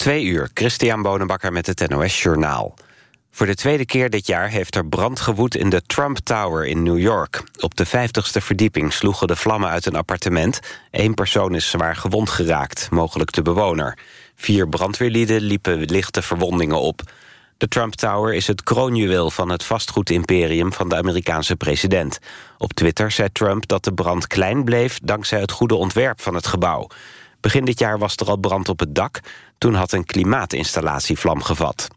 Twee uur, Christian Bonenbakker met het NOS Journaal. Voor de tweede keer dit jaar heeft er brand gewoed in de Trump Tower in New York. Op de vijftigste verdieping sloegen de vlammen uit een appartement. Eén persoon is zwaar gewond geraakt, mogelijk de bewoner. Vier brandweerlieden liepen lichte verwondingen op. De Trump Tower is het kroonjuweel van het vastgoedimperium van de Amerikaanse president. Op Twitter zei Trump dat de brand klein bleef dankzij het goede ontwerp van het gebouw. Begin dit jaar was er al brand op het dak. Toen had een klimaatinstallatie vlam gevat.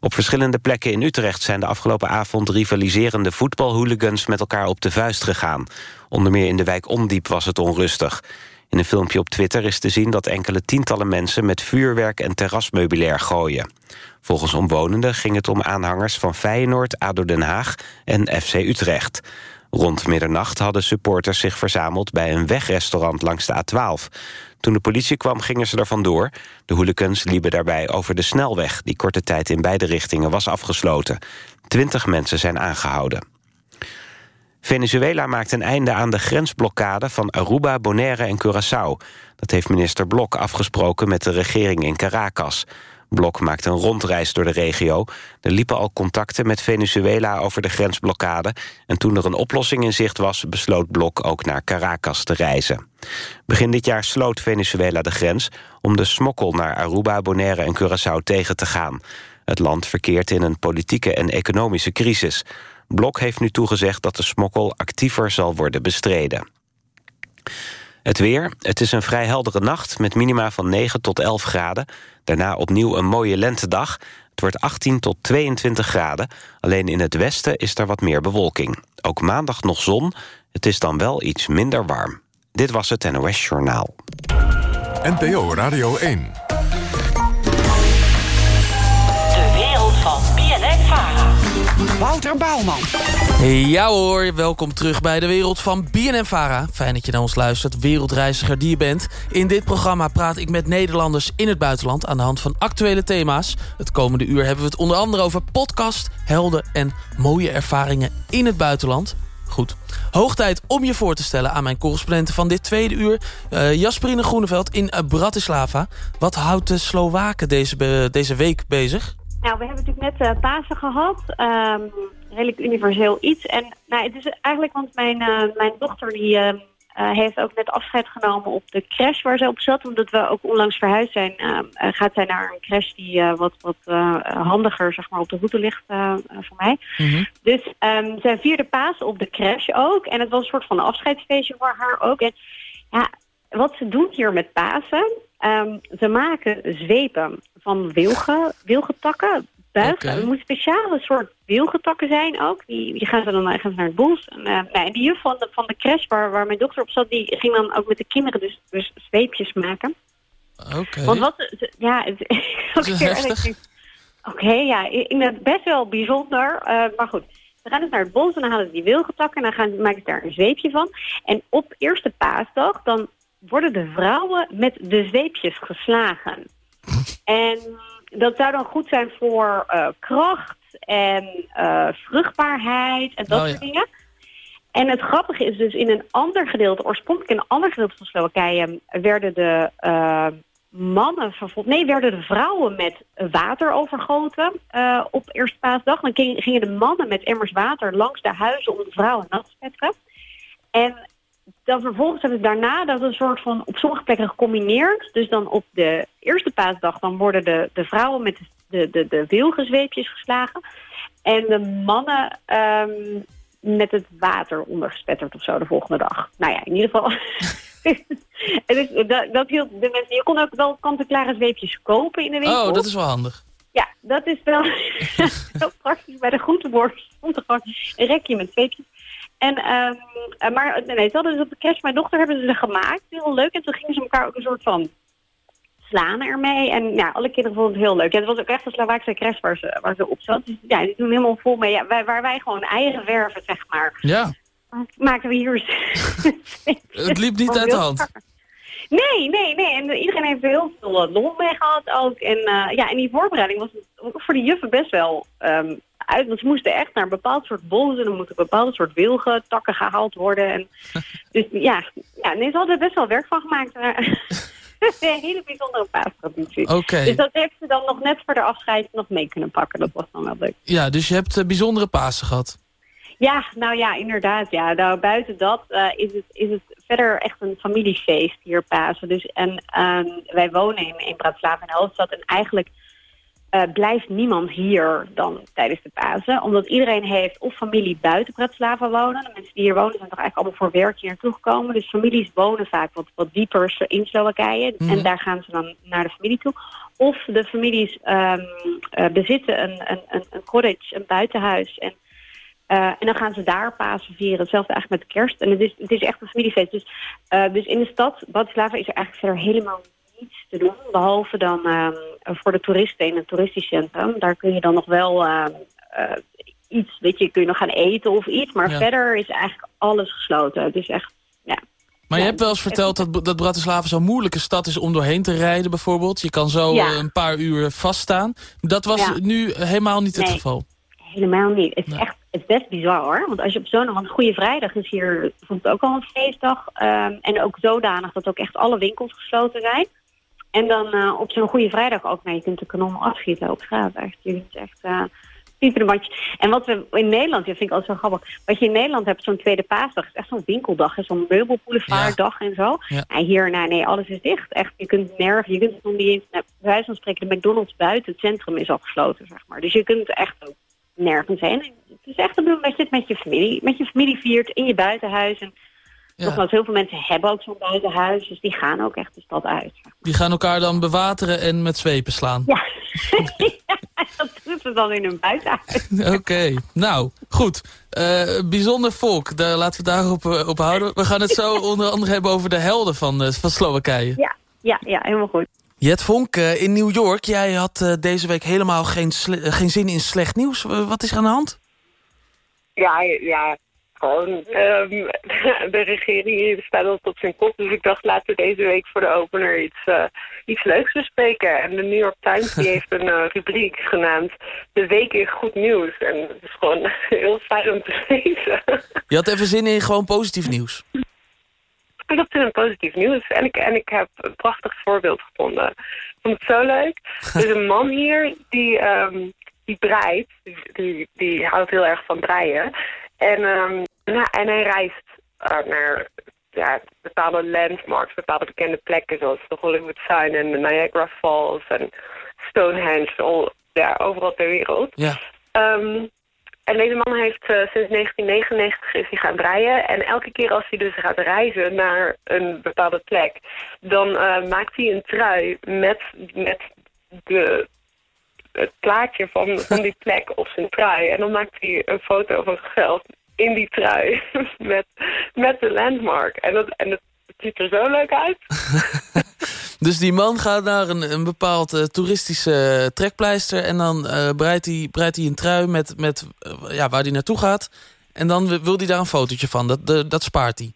Op verschillende plekken in Utrecht zijn de afgelopen avond rivaliserende voetbalhooligans met elkaar op de vuist gegaan. Onder meer in de wijk Ondiep was het onrustig. In een filmpje op Twitter is te zien dat enkele tientallen mensen met vuurwerk en terrasmeubilair gooien. Volgens omwonenden ging het om aanhangers van Feyenoord, ADO Den Haag en FC Utrecht. Rond middernacht hadden supporters zich verzameld bij een wegrestaurant langs de A12. Toen de politie kwam gingen ze er vandoor. De hooligans liepen daarbij over de snelweg... die korte tijd in beide richtingen was afgesloten. Twintig mensen zijn aangehouden. Venezuela maakt een einde aan de grensblokkade van Aruba, Bonaire en Curaçao. Dat heeft minister Blok afgesproken met de regering in Caracas. Blok maakte een rondreis door de regio. Er liepen al contacten met Venezuela over de grensblokkade... en toen er een oplossing in zicht was... besloot Blok ook naar Caracas te reizen. Begin dit jaar sloot Venezuela de grens... om de smokkel naar Aruba, Bonaire en Curaçao tegen te gaan. Het land verkeert in een politieke en economische crisis. Blok heeft nu toegezegd dat de smokkel actiever zal worden bestreden. Het weer. Het is een vrij heldere nacht met minima van 9 tot 11 graden. Daarna opnieuw een mooie lentedag. Het wordt 18 tot 22 graden. Alleen in het westen is er wat meer bewolking. Ook maandag nog zon. Het is dan wel iets minder warm. Dit was het NOS Journaal. NPO Radio 1. Wouter Bouwman. Ja hoor, welkom terug bij de wereld van BNN-Vara. Fijn dat je naar ons luistert, wereldreiziger die je bent. In dit programma praat ik met Nederlanders in het buitenland... aan de hand van actuele thema's. Het komende uur hebben we het onder andere over podcast, helden... en mooie ervaringen in het buitenland. Goed. Hoog tijd om je voor te stellen aan mijn correspondenten van dit tweede uur. Uh, Jasperine Groeneveld in Bratislava. Wat houdt de Slowaken deze, deze week bezig? Nou, we hebben natuurlijk net uh, Pasen gehad. Um, redelijk universeel iets. En nou, het is eigenlijk, want mijn, uh, mijn dochter die uh, heeft ook net afscheid genomen op de crash waar ze op zat. Omdat we ook onlangs verhuisd zijn, gaat zij naar een crash die wat, wat handiger zeg maar, op de route ligt voor mij. Mm -hmm. Dus um, zij vierde Pasen op de crash ook. En het was een soort van afscheidsfeestje voor haar ook. En ja, wat ze doen hier met Pasen... Um, ze maken zwepen van wilgen, wilgetakken, buigen. Okay. Er moeten speciale soort wilgetakken zijn ook. Die, die gaan ze dan gaan ze naar het bos. En, uh, nee, die juf van de, van de crash waar, waar mijn dochter op zat... die ging dan ook met de kinderen dus, dus zweepjes maken. Oké. Okay. Want wat... Ja, het, Oké, okay, ja, ik, best wel bijzonder. Uh, maar goed, ze gaan dus naar het bos en dan halen ze die wilgetakken... en dan gaan, maken ze daar een zweepje van. En op eerste paasdag dan worden de vrouwen met de zweepjes geslagen. En dat zou dan goed zijn voor uh, kracht en uh, vruchtbaarheid en dat oh, soort ja. dingen. En het grappige is dus in een ander gedeelte, oorspronkelijk in een ander gedeelte van Slowakije, werden de uh, mannen nee, werden de vrouwen met water overgoten op Eerste Paasdag. Dan gingen de mannen met emmers water langs de huizen om de vrouwen nat te spetteren. En dan vervolgens hebben ze daarna dat een soort van op sommige plekken gecombineerd. Dus dan op de eerste paasdag dan worden de, de vrouwen met de, de, de wilgezweepjes geslagen. En de mannen um, met het water ondergespetterd of zo de volgende dag. Nou ja, in ieder geval... dus dat, dat hield de mensen... Je kon ook wel kant-en-klare zweepjes kopen in de winkel. Oh, dat is wel handig. Ja, dat is wel heel praktisch. Bij de groenteborst stond er gewoon een rekje met zweepjes. En, um, maar nee, ze hadden dus op de crash, mijn dochter hebben ze ze gemaakt. Heel leuk. En toen gingen ze elkaar ook een soort van slaan ermee. En ja, alle kinderen vonden het heel leuk. Ja, het was ook echt een Slovaakse crash waar ze, waar ze op zat. Dus ja, die doen helemaal vol mee. Ja, wij, waar wij gewoon eigen werven, zeg maar. Ja. Maken we hier... het liep niet uit de hand. Nee, nee, nee. En iedereen heeft heel veel lol mee gehad ook. En uh, ja, en die voorbereiding was voor de juffen best wel um, uit. Want ze moesten echt naar een bepaald soort bos en er moeten bepaalde soort wilgen, takken gehaald worden. En, dus ja, ja nee, ze hadden er best wel werk van gemaakt. een hele bijzondere paastraditie. Dus dat heeft ze dan nog net voor de afscheid nog mee kunnen pakken. Dat was dan wel leuk. Ja, dus je hebt eh, bijzondere Pasen gehad. Ja, nou ja, inderdaad. Ja. Nou, buiten dat eh, is, het, is het verder echt een familiefeest hier Pasen. Dus, en ehm, wij wonen in, in Bratislava de hoofdstad. En eigenlijk eh, blijft niemand hier dan tijdens de Pasen. Omdat iedereen heeft of familie buiten Bratislava wonen. De mensen die hier wonen zijn toch eigenlijk allemaal voor werk hier naartoe gekomen. Dus families wonen vaak wat, wat dieper in Slowakije. Mhm. En daar gaan ze dan naar de familie toe. Of de families ehm, eh, bezitten een, een, een, een cottage, een buitenhuis. En eh, en dan gaan ze daar Pasen vieren. Hetzelfde eigenlijk met kerst. En het is, het is echt een familiefeest. Dus, dus in de stad, Bratislava, is er eigenlijk verder helemaal te doen. Behalve dan ehm, voor de toeristen in het toeristisch centrum. Daar kun je dan nog wel ehm, eh, iets, weet je, kun je nog gaan eten of iets. Maar Ja. verder is eigenlijk alles gesloten. Het is echt, ja. Maar je hebt wel eens verteld dat, dat Bratislava zo'n moeilijke stad is om doorheen te rijden bijvoorbeeld. Je kan zo Ja. eh, een paar uur vaststaan. Dat was nu helemaal niet het geval. Helemaal niet. Het is echt het is best bizar hoor. Want als je op zo'n... Want Goede Vrijdag is hier vond het ook al een feestdag. ehm, en ook zodanig dat ook echt alle winkels gesloten zijn. En dan eh, op zo'n Goede Vrijdag ook. Nou, je kunt de kanon afschieten op straat. Echt. Je kunt echt... eh piepen bandje. En wat we in Nederland, dat vind ik altijd zo grappig. Wat je in Nederland hebt, zo'n tweede paasdag, is echt zo'n winkeldag. Zo'n meubelboulevarddag en zo. Ja. En hier, nou nee, alles is dicht. Echt, je kunt nergens, je kunt nog niet eens, nou, bij wijze van spreken, de McDonald's buiten het centrum is al gesloten, zeg maar. Dus je kunt echt ook nergens heen. Het is echt de bedoeling dat je het met je familie, met je familie viert in je buitenhuis. En Ja. nogmaals, heel veel mensen hebben ook zo'n buitenhuis, dus die gaan ook echt de stad uit. Die gaan elkaar dan bewateren en met zwepen slaan. Ja, ja dat doen ze dan in hun buitenhuis. Oké, nou, goed. Eh, bijzonder volk, daar, laten we het daarop eh, op houden. We gaan het zo onder andere hebben over de helden van, eh, van Slowakije. Ja, ja, ja, helemaal goed. Jet Vonk, in New York, jij had deze week helemaal geen, geen zin in slecht nieuws. Wat is er aan de hand? Ja, ja. Gewoon, ehm, de regering staat al op zijn kop. Dus ik dacht, laten we deze week voor de opener iets, eh, iets leuks bespreken. En de New York Times die heeft een eh, rubriek genaamd De Week in Goed Nieuws. En het is gewoon heel fijn om te lezen. Je had even zin in gewoon positief nieuws. Ik had een positief nieuws. En ik, en ik heb een prachtig voorbeeld gevonden. Ik vond het zo leuk. Er is een man hier die, ehm, die breidt. Die, die, houdt heel erg van breien. En, ehm, nou, en hij reist eh, naar ja, bepaalde landmarks, bepaalde bekende plekken. Zoals de Hollywood Sign en de Niagara Falls en Stonehenge. Al, ja, overal ter wereld. Ja. Ehm, en deze man heeft eh, sinds 1999 is hij gaan breien. En elke keer als hij dus gaat reizen naar een bepaalde plek... dan eh, maakt hij een trui met, met de, het plaatje van, van die plek op zijn trui. En dan maakt hij een foto van zichzelf in die trui met, met de landmark. En, dat, en het ziet er zo leuk uit. Dus die man gaat naar een, een bepaald eh, toeristische trekpleister... en dan eh, breidt, hij, breidt hij een trui met, met eh, ja, waar hij naartoe gaat. En dan wil- wil hij daar een fotootje van. Dat, de- dat spaart hij.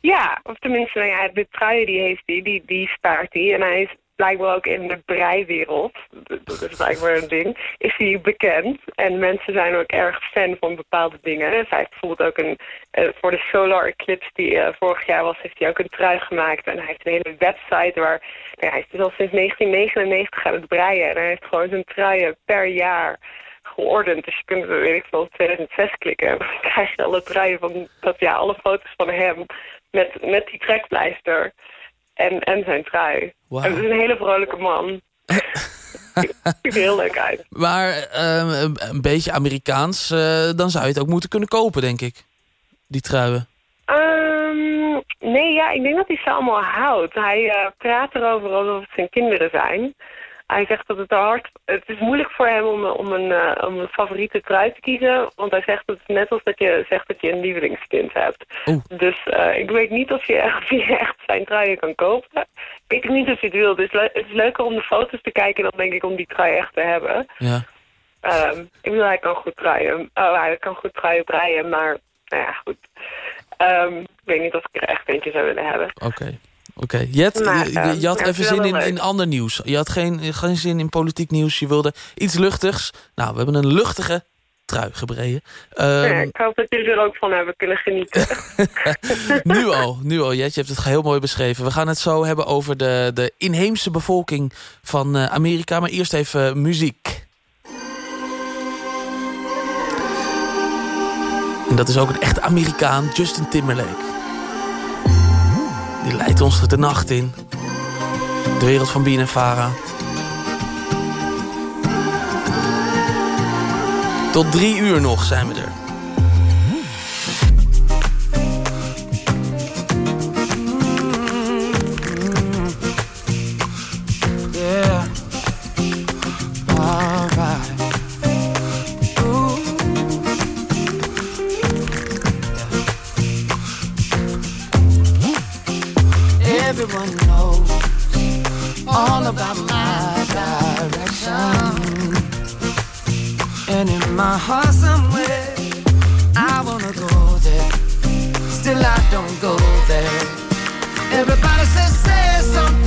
Ja, of tenminste, nou ja, de trui die heeft hij, die, die spaart hij. En hij is blijkbaar ook in de breiwereld, dat is blijkbaar een ding, is hij bekend. En mensen zijn ook erg fan van bepaalde dingen. Dus hij heeft bijvoorbeeld ook een, eh, voor de solar eclipse die eh, vorig jaar was, heeft hij ook een trui gemaakt. En hij heeft een hele website waar, nou, hij is dus al sinds 1999 aan het breien. En hij heeft gewoon zijn truien per jaar geordend. Dus je kunt, weet ik veel, 2006 klikken. En dan krijg je alle truien van, dat, ja, alle foto's van hem met, met die trekpleister en, en zijn trui. En het is een hele vrolijke man. Ziet er heel leuk uit. Maar eh, een, een beetje Amerikaans, eh, dan zou je het ook moeten kunnen kopen, denk ik. Die truien. Ehm, nee, ja, ik denk dat hij ze allemaal houdt. Hij eh, praat erover alsof het zijn kinderen zijn. Hij zegt dat het hard... Het is moeilijk voor hem om, om, een, eh, om een favoriete trui te kiezen. Want hij zegt dat het net als dat je zegt dat je een lievelingskind hebt. Dus eh, ik weet niet of je, je echt zijn truien kan kopen. Ik weet niet of je het wil. Dus het is leuker om de foto's te kijken dan denk ik om die trui echt te hebben. Ja. Ehm, ik bedoel, hij kan goed truien. Oh, hij kan goed truien breien, maar nou ja, goed. Ehm, ik weet niet of ik er echt eentje zou willen hebben. Oké oké. Jet, ehm, je, had even zin in, in, ander nieuws. Je had geen, geen zin in politiek nieuws. Je wilde iets luchtigs. Nou, we hebben een luchtige trui gebreden. Ehm, ik hoop dat jullie er ook van hebben kunnen genieten. nu al, nu al, Jet. Je hebt het heel mooi beschreven. We gaan het zo hebben over de, de inheemse bevolking van eh, Amerika. Maar eerst even muziek. En dat is ook een echt Amerikaan, Justin Timberlake die leidt ons de nacht in. De wereld van Bien. Tot drie uur nog zijn we er. about my direction. And in my heart somewhere, I wanna go there. Still I don't go there. Everybody says say something.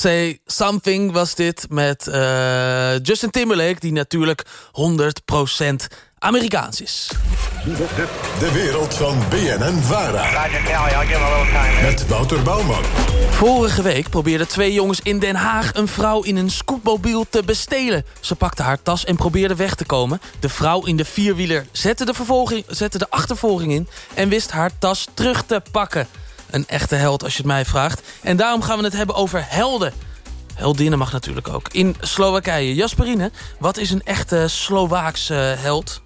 Say Something was dit met eh, Justin Timberlake... die natuurlijk 100% Amerikaans is. De wereld van BNN Vara. Met Wouter Bouwman. Vorige week probeerden twee jongens in Den Haag een vrouw in een scootmobiel te bestelen. Ze pakte haar tas en probeerde weg te komen. De vrouw in de vierwieler zette de, vervolging, zette de achtervolging in en wist haar tas terug te pakken. Een echte held als je het mij vraagt. En daarom gaan we het hebben over helden. Heldinnen mag natuurlijk ook. In Slowakije. Jasperine, wat is een echte Slovaakse held?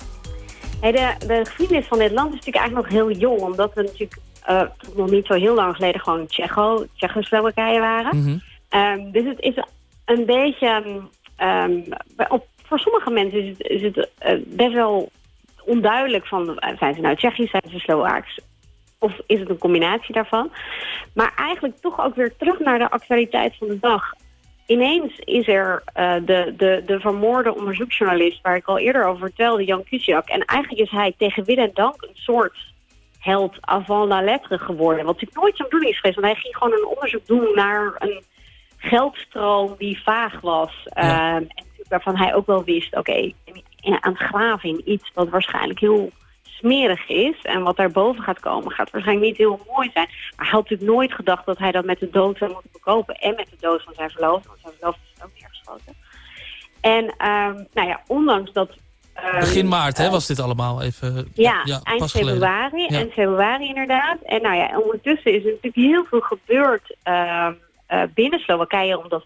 Hey, de, de geschiedenis van dit land is natuurlijk eigenlijk nog heel jong. Omdat we natuurlijk uh, nog niet zo heel lang geleden gewoon Tsjecho, Tsjechoslowakije waren. Mhm. Ehm, dus het is een beetje... ehm, op, voor sommige mensen is het, is het eh, best wel onduidelijk van... eh, zijn ze nou Tsjechisch, zijn ze Slovaaks? Of is het een combinatie daarvan? Maar eigenlijk toch ook weer terug naar de actualiteit van de dag. Ineens is er eh, de, de, de vermoorde onderzoeksjournalist... waar ik al eerder over vertelde, Jan Kuciak. En eigenlijk is hij tegen wil en dank een soort held avant la lettre geworden. Wat natuurlijk nooit zijn bedoeling is geweest. Want hij ging gewoon een onderzoek doen naar een geldstroom die vaag was. Ja. Ehm, en waarvan hij ook wel wist, oké, aan het graven in iets wat waarschijnlijk heel smerig is. En wat daarboven gaat komen, gaat waarschijnlijk niet heel mooi zijn. Maar hij had natuurlijk nooit gedacht dat hij dat met de dood zou moeten bekopen. En met de dood van zijn verloofde, want zijn verloofde is ook neergeschoten. En ehm, nou ja, ondanks dat... ehm, Begin maart hè, eh, was dit allemaal even... ja, eind februari. Ja. Eind februari inderdaad. En nou ja, ondertussen is er natuurlijk heel veel gebeurd ehm, eh, binnen Slowakije... omdat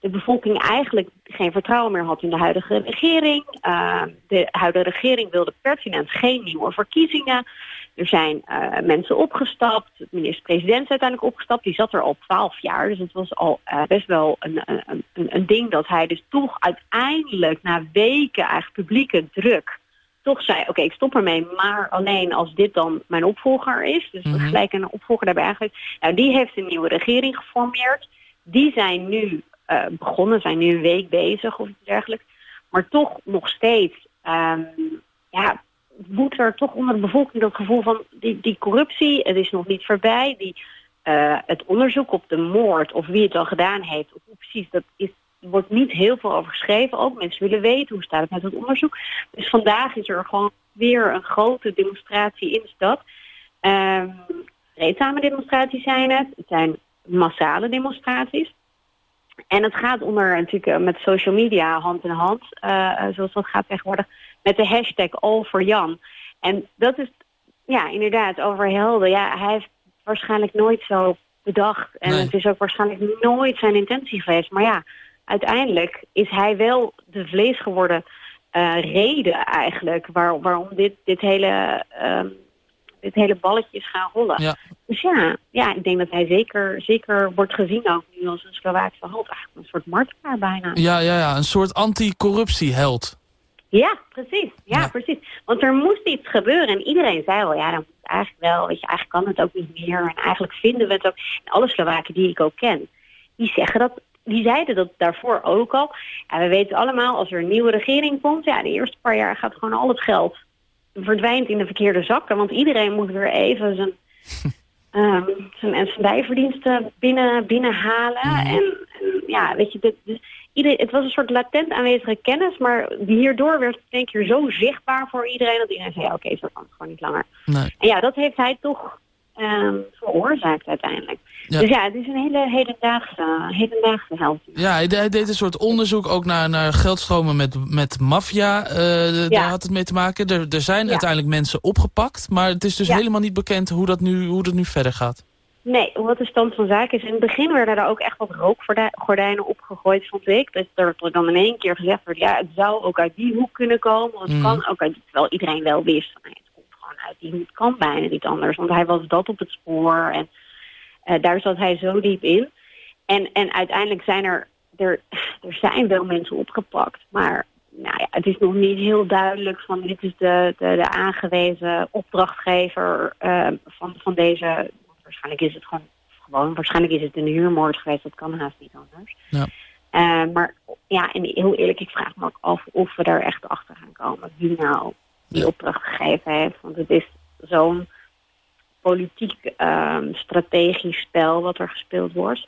de bevolking eigenlijk geen vertrouwen meer had in de huidige regering. Ehm, de huidige regering wilde pertinent geen nieuwe verkiezingen. Er zijn eh, mensen opgestapt. De minister-president is uiteindelijk opgestapt. Die zat er al twaalf jaar. Dus het was al eh, best wel een, een, een, een ding dat hij dus toch uiteindelijk... na weken eigenlijk publieke druk toch zei, oké, ik stop ermee, maar alleen als dit dan mijn opvolger is. Dus Mhm. gelijk een opvolger daarbij eigenlijk. Nou, die heeft een nieuwe regering geformeerd. Die zijn nu eh, begonnen, zijn nu een week bezig of iets dergelijks. Maar toch nog steeds, ehm, ja, woedt er toch onder de bevolking dat gevoel van die, die corruptie, het is nog niet voorbij. Die, eh, het onderzoek op de moord of wie het al gedaan heeft, of precies, dat is, er wordt niet heel veel over geschreven. Ook mensen willen weten hoe staat het met het onderzoek. Dus vandaag is er gewoon weer een grote demonstratie in de stad. Ehm vreedzame demonstraties zijn het. Het zijn massale demonstraties. En het gaat onder natuurlijk eh, met social media hand in hand, eh, zoals dat gaat tegenwoordig, met de hashtag All for Jan. En dat is, ja, inderdaad, over helden. Ja, hij heeft waarschijnlijk nooit zo bedacht. En Nee. het is ook waarschijnlijk nooit zijn intentie geweest. Maar ja, uiteindelijk is hij wel de vlees geworden reden eigenlijk waar, waarom dit, dit, hele, ehm, dit hele balletje is gaan rollen. Ja. Dus ja, ja, ik denk dat hij zeker, zeker wordt gezien ook nu als een Slovaakse held. Eigenlijk een soort martelaar bijna. Ja, ja, ja, een soort anti-corruptieheld. Ja, precies. Ja, Ja. precies. Want er moest iets gebeuren en iedereen zei wel, ja, dan moet het eigenlijk wel, weet je, eigenlijk kan het ook niet meer. En eigenlijk vinden we het ook. En alle Slowaken die ik ook ken, die zeggen dat, die zeiden dat daarvoor ook al. En we weten allemaal, als er een nieuwe regering komt, ja, de eerste paar jaar gaat gewoon al het geld verdwijnt in de verkeerde zakken. Want iedereen moet weer even zijn, ehm zijn, en zijn bijverdiensten binnen, binnenhalen. En, en ja, weet je, dit, dus ieder, het was een soort latent aanwezige kennis, maar hierdoor werd het één keer zo zichtbaar voor iedereen dat iedereen zei, ja, oké, zo kan het gewoon niet langer. Nee. En ja, dat heeft hij toch ehm, veroorzaakt uiteindelijk. Ja. Dus ja, het is een hele hedendaagse, hedendaagse held. Ja, hij, deed een soort onderzoek ook naar, naar geldstromen met, met maffia. eh, Ja. Daar had het mee te maken. Er, er zijn Ja. uiteindelijk mensen opgepakt. Maar het is dus helemaal niet bekend hoe dat, nu, hoe dat nu verder gaat. Nee, wat de stand van zaken is. In het begin werden er ook echt wat rookgordijnen opgegooid, vond ik. Dus er dan in één keer gezegd werd, ja, het zou ook uit die hoek kunnen komen. Het Mhm. kan ook uit, terwijl iedereen wel wist, van, nee, uit die kan bijna niet anders, want hij was dat op het spoor. En eh, daar zat hij zo diep in. En, en uiteindelijk zijn er, er, er zijn wel mensen opgepakt. Maar nou ja, het is nog niet heel duidelijk van dit is de, de, de aangewezen opdrachtgever eh, van, van deze. Waarschijnlijk is het gewoon, gewoon, waarschijnlijk is het een huurmoord geweest. Dat kan haast niet anders. Ja. Eh, maar ja, en heel eerlijk, ik vraag me ook af of we daar echt achter gaan komen. Wie nou die opdracht gegeven heeft. Want het is zo'n politiek ehm, strategisch spel wat er gespeeld wordt.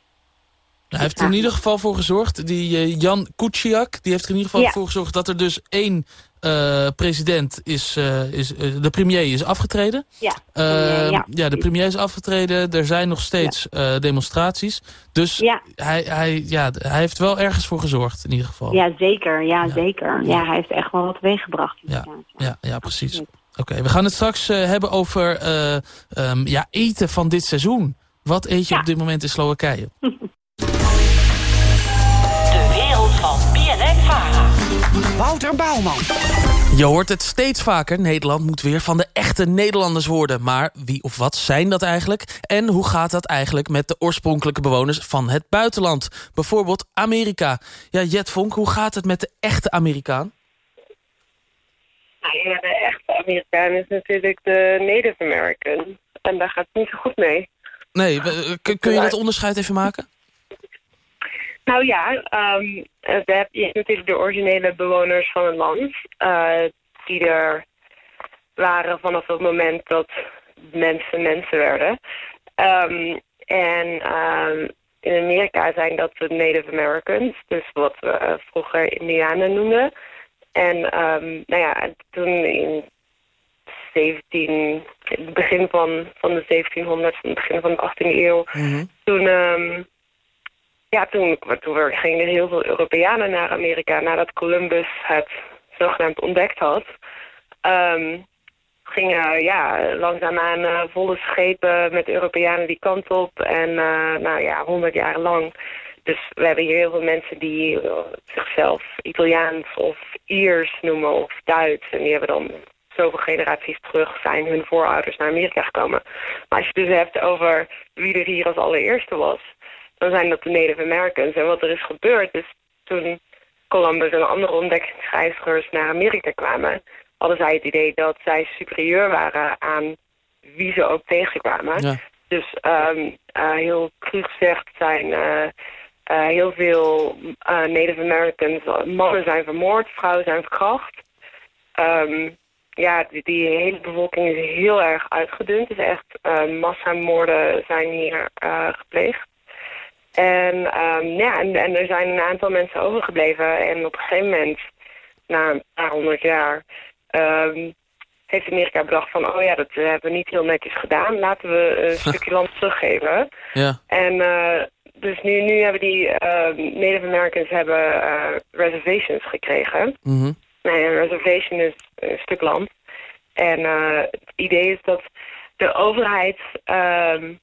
Hij heeft er in ieder geval voor gezorgd, die eh, Jan Kuciak, die heeft er in ieder geval Ja. voor gezorgd dat er dus één uh, president is, uh, is uh, de premier is afgetreden. Ja, Ehm, ja. ja, de premier is afgetreden. Er zijn nog steeds eh, demonstraties. Dus Ja. hij, hij, ja, hij heeft wel ergens voor gezorgd, in ieder geval. Ja, zeker. Ja, zeker. Ja, hij heeft echt wel wat teweeggebracht. Ja, ja, ja precies. Oké, we gaan het straks eh, hebben over eh, ehm, ja, eten van dit seizoen. Wat eet je Ja. op dit moment in Slowakije? Wouter Bouwman. Je hoort het steeds vaker. Nederland moet weer van de echte Nederlanders worden. Maar wie of wat zijn dat eigenlijk? En hoe gaat dat eigenlijk met de oorspronkelijke bewoners van het buitenland? Bijvoorbeeld Amerika. Ja, Jet Vonk, hoe gaat het met de echte Amerikaan? Nou ja, de echte Amerikaan is natuurlijk de Native American. En daar gaat het niet zo goed mee. Nee, kun je dat onderscheid even maken? Nou ja, ehm eh, we hebben natuurlijk de originele bewoners van het land. eh, die er waren vanaf het moment dat mensen mensen werden. Ehm, en ehm, in Amerika zijn dat de Native Americans. Dus wat we eh, vroeger Indianen noemden. En ehm, nou ja, toen in 17, het begin van, van de 1700, het begin van de 18e eeuw, toen, ehm, ja, toen, toen gingen heel veel Europeanen naar Amerika nadat Columbus het zogenaamd ontdekt had. Ehm, gingen ja, langzaamaan eh, volle schepen met Europeanen die kant op. En eh, nou ja, honderd jaar lang. Dus we hebben hier heel veel mensen die eh, zichzelf Italiaans of Iers noemen of Duits. En die hebben dan zoveel generaties terug zijn hun voorouders naar Amerika gekomen. Maar als je dus hebt over wie er hier als allereerste was, dan zijn dat de Native Americans. En wat er is gebeurd is toen Columbus en andere ontdekkingsreizigers naar Amerika kwamen, hadden zij het idee dat zij superieur waren aan wie ze ook tegenkwamen. Ja. Dus ehm, eh, heel cru gezegd zijn eh, eh, heel veel Native Americans, mannen zijn vermoord, vrouwen zijn verkracht. Ehm, ja, die, die hele bevolking is heel erg uitgedund. Dus echt massamoorden zijn hier gepleegd. En, ehm, ja, en, en er zijn een aantal mensen overgebleven. En op een gegeven moment, na een paar honderd jaar, ehm, heeft Amerika bedacht van... oh ja, dat hebben we niet heel netjes gedaan. Laten we een stukje land teruggeven. Ja, En eh, dus nu, nu hebben die ehm, Native Americans hebben, eh, reservations gekregen. mhm. Nee, een reservation is een stuk land. En eh, het idee is dat de overheid ehm,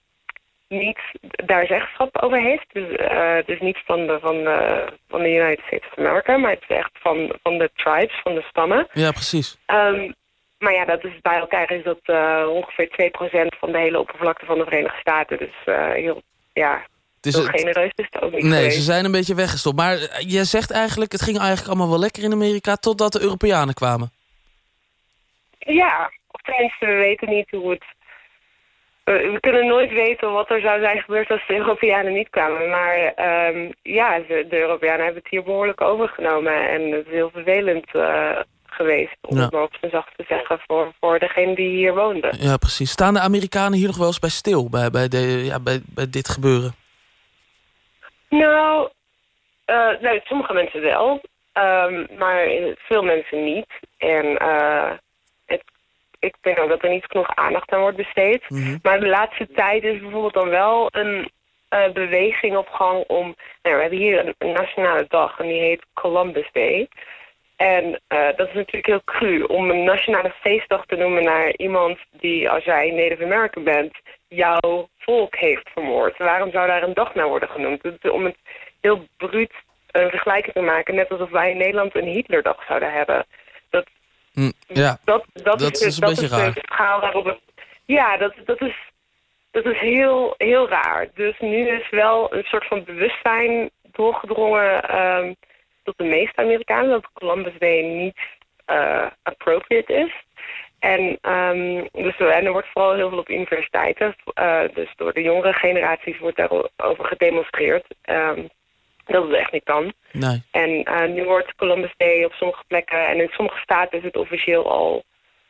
niet daar zeggenschap over heeft. Dus, eh, dus niet van de, van, de, van de United States of America, maar het is echt van, van de tribes, van de stammen. ja precies. Ehm, maar ja, dat is bij elkaar is dat eh, ongeveer 2% van de hele oppervlakte van de Verenigde Staten. Dus eh, heel, ja, Het is, heel het- genereus is het ook niet nee, geweest. ze zijn een beetje weggestopt. Maar je zegt eigenlijk, het ging eigenlijk allemaal wel lekker in Amerika... totdat de Europeanen kwamen. Ja, of tenminste, we weten niet hoe het... We, we kunnen nooit weten wat er zou zijn gebeurd als de Europeanen niet kwamen. Maar ehm, ja, ze- de Europeanen hebben het hier behoorlijk overgenomen. En het is heel vervelend eh, geweest, om Ja. het maar op zijn zacht te zeggen, voor, voor degene die hier woonden. Ja, precies. Staan de Amerikanen hier nog wel eens bij stil, bij, bij, de, ja, bij, bij dit gebeuren? Nou, eh, nee, sommige mensen wel, ehm, maar veel mensen niet. En eh, het, ik denk ook dat er niet genoeg aandacht aan wordt besteed. Maar de laatste tijd is bijvoorbeeld dan wel een eh, beweging op gang om... Nou, we hebben hier een, een nationale dag en die heet Columbus Day. En eh, dat is natuurlijk heel cru om een nationale feestdag te noemen naar iemand die, als jij Native American bent, jouw volk heeft vermoord. Waarom zou daar een dag naar worden genoemd? Om het heel bruut een vergelijking te maken, net alsof wij in Nederland een Hitlerdag zouden hebben. Dat, Hm, ja, dat, dat, Dat is, is een dat beetje is raar. waarop het... Ja, dat, dat is, dat is heel, heel raar. Dus nu is wel een soort van bewustzijn doorgedrongen ehm, tot de meeste Amerikanen... dat Columbus Day niet eh, appropriate is. En, ehm, dus, en er wordt vooral heel veel op universiteiten... eh, dus door de jongere generaties wordt daarover gedemonstreerd... ehm, dat het echt niet kan. nee. En eh, nu wordt Columbus Day op sommige plekken en in sommige staten is het officieel al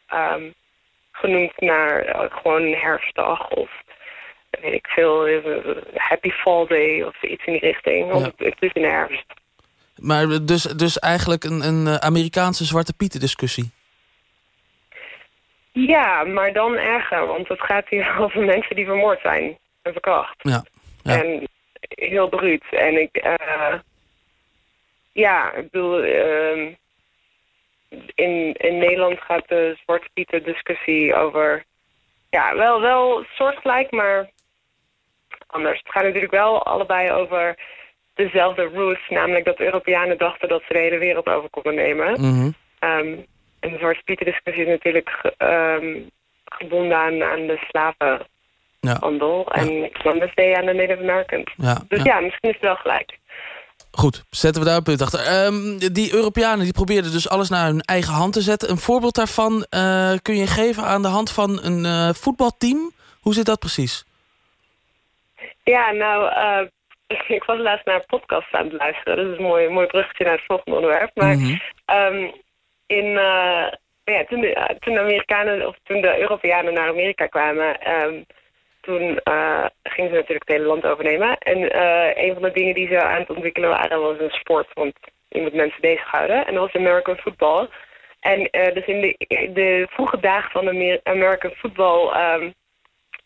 ehm, genoemd naar eh, gewoon herfstdag of weet ik veel, eh, Happy Fall Day of iets in die richting. Ja. het, het is in de herfst. Maar dus, dus eigenlijk een, een Amerikaanse Zwarte Pieten discussie. Ja, maar dan erger, want het gaat hier over mensen die vermoord zijn en verkracht. Ja. En heel bruut. En ik, uh, ja, ik bedoel, uh, in, in Nederland gaat de Zwarte Pieten discussie over, ja, wel, wel soortgelijk, maar anders. Het gaat natuurlijk wel allebei over dezelfde roots, namelijk dat Europeanen dachten dat ze de hele wereld over konden nemen. Mm en de Zwarte Pieten discussie is natuurlijk um, gebonden aan, aan de slavenhandel. Ja. En Clandestine aan de Native Americans. Ja, dus ja. misschien is het wel gelijk. Goed, zetten we daar een punt achter. Um, die Europeanen die probeerden dus alles naar hun eigen hand te zetten. Een voorbeeld daarvan uh, kun je geven aan de hand van een uh, voetbalteam. Hoe zit dat precies? Ja, nou, uh, ik was laatst naar een podcast aan het luisteren. Dat is een mooi, mooi bruggetje naar het volgende onderwerp. Maar mm -hmm. um, in, ja, toen, de, toen de Amerikanen of toen de Europeanen naar Amerika kwamen, um, toen uh, gingen ze natuurlijk het hele land overnemen. En uh, een van de dingen die ze aan het ontwikkelen waren was een sport, want je moet mensen bezighouden. En dat was American football. En uh, dus in de, de vroege dagen van de American football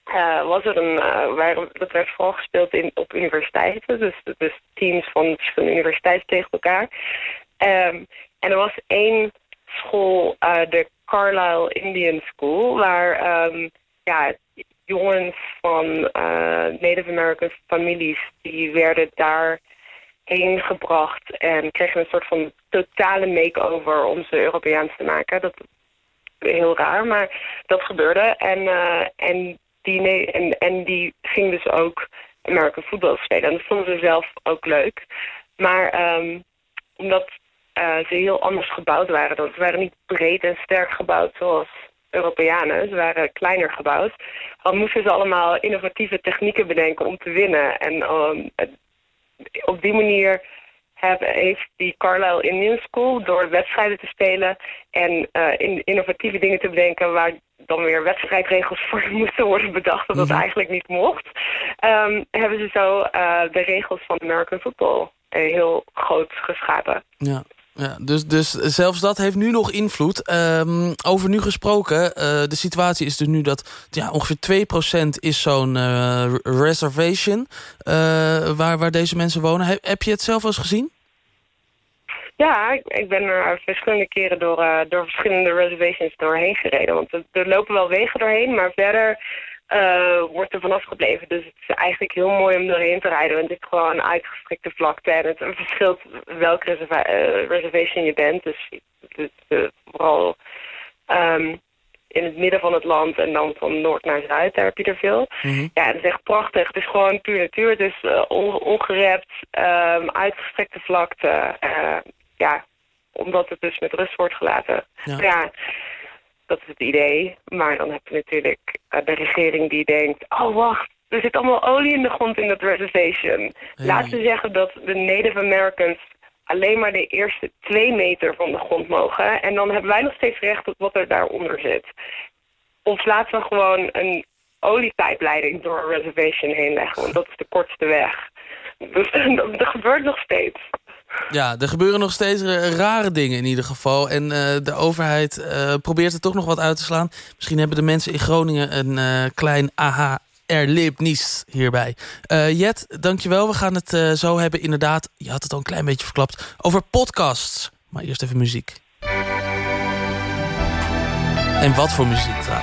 uh, was er een, waar, dat werd vooral gespeeld in, op universiteiten. Dus, dus teams van verschillende universiteiten tegen elkaar. Um, en er was één school, de Carlisle Indian School, waar um, ja, jongens van uh, Native American families, die werden daar heen gebracht en kregen een soort van totale make-over om ze Europeaans te maken. Dat heel raar, maar dat gebeurde. En, uh, en, die, en, en die ging dus ook American voetbal spelen. En dat vonden ze zelf ook leuk. Maar um, omdat uh, ze heel anders gebouwd waren. Ze waren niet breed en sterk gebouwd zoals Europeanen. Ze waren kleiner gebouwd. Dan moesten ze allemaal innovatieve technieken bedenken om te winnen. En um, op die manier heb, heeft die Carlisle Indian School door wedstrijden te spelen en uh, in, innovatieve dingen te bedenken waar dan weer wedstrijdregels voor moesten worden bedacht dat dat mm eigenlijk niet mocht, um, hebben ze zo uh, de regels van American football heel groot geschapen. Ja. Ja, dus, dus zelfs dat heeft nu nog invloed. Um, over nu gesproken, uh, de situatie is dus nu dat ja, ongeveer 2% is zo'n uh, reservation uh, waar, waar deze mensen wonen. He, heb je het zelf eens gezien? Ja, ik, ik ben er verschillende keren door, door verschillende reservations doorheen gereden. Want er lopen wel wegen doorheen, maar verder uh, wordt er vanaf gebleven. Dus het is eigenlijk heel mooi om doorheen te rijden. Want het is gewoon een uitgestrekte vlakte. En het verschilt welke reserva uh, reservation je bent. Dus het, uh, vooral um, in het midden van het land en dan van noord naar zuid, daar heb je er veel. Mm -hmm. Ja, het is echt prachtig. Het is gewoon puur natuur. Het is on ongerept, um, uitgestrekte vlakte. ja, omdat het dus met rust wordt gelaten. ja, ja dat is het idee. Maar dan heb je natuurlijk uh, de regering die denkt... oh, wacht, er zit allemaal olie in de grond in dat reservation. Ja. Laten we zeggen dat de Native Americans alleen maar de eerste twee meter van de grond mogen. En dan hebben wij nog steeds recht op wat er daaronder zit. Of laten we gewoon een oliepijpleiding door een reservation heen leggen. Want dat is de kortste weg. Dus dat gebeurt nog steeds. Ja, er gebeuren nog steeds rare dingen in ieder geval. En uh, de overheid uh, probeert er toch nog wat uit te slaan. Misschien hebben de mensen in Groningen een uh, klein aha erlebnis hierbij. Jet, dankjewel. We gaan het zo hebben inderdaad, je had het al een klein beetje verklapt, over podcasts. Maar eerst even muziek. En wat voor muziek trouwens.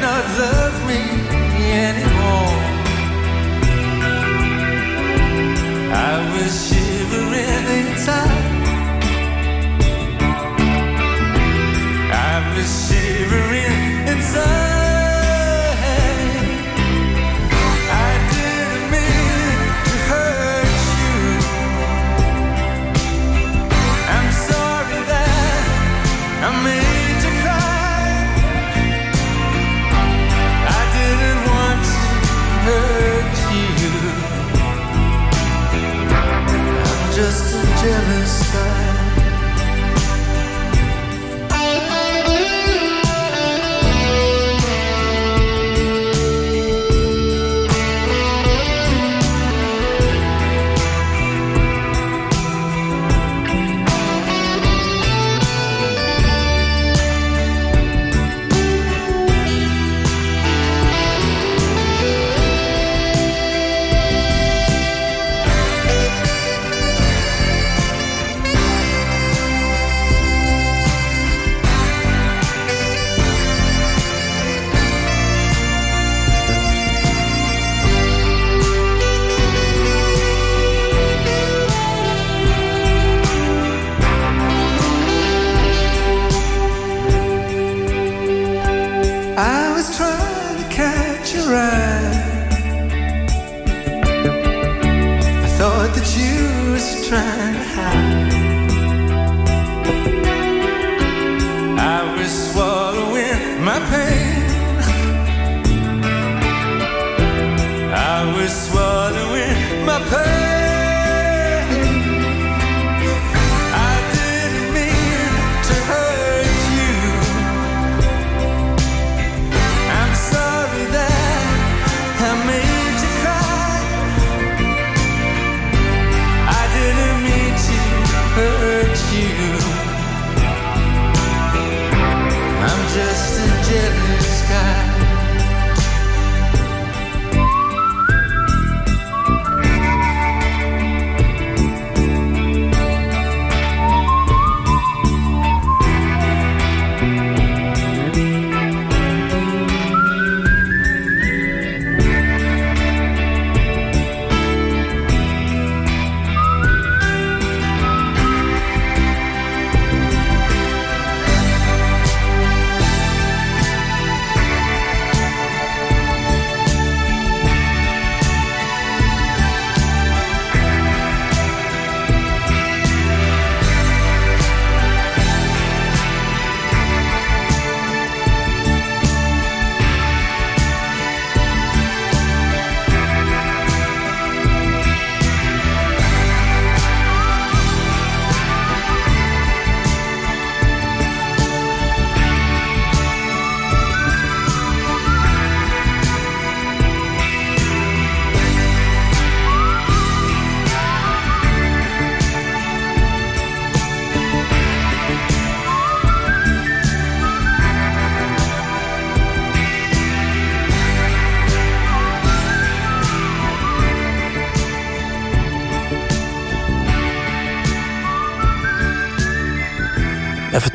not love me anymore. I was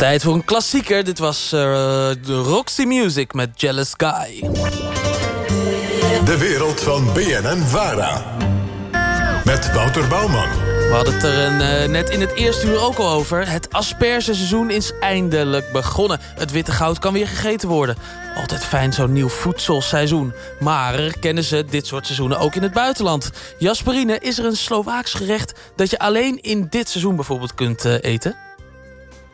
tijd voor een klassieker. Dit was de Roxy Music met Jealous Guy. De wereld van BNN Vara. Met Wouter Bouwman. We hadden het er een, eh, net in het eerste uur ook al over. Het aspergeseizoen is eindelijk begonnen. Het witte goud kan weer gegeten worden. Altijd fijn zo'n nieuw voedselseizoen. Maar kennen ze dit soort seizoenen ook in het buitenland? Jasperine, is er een Slovaaks gerecht... dat je alleen in dit seizoen bijvoorbeeld kunt eh, eten?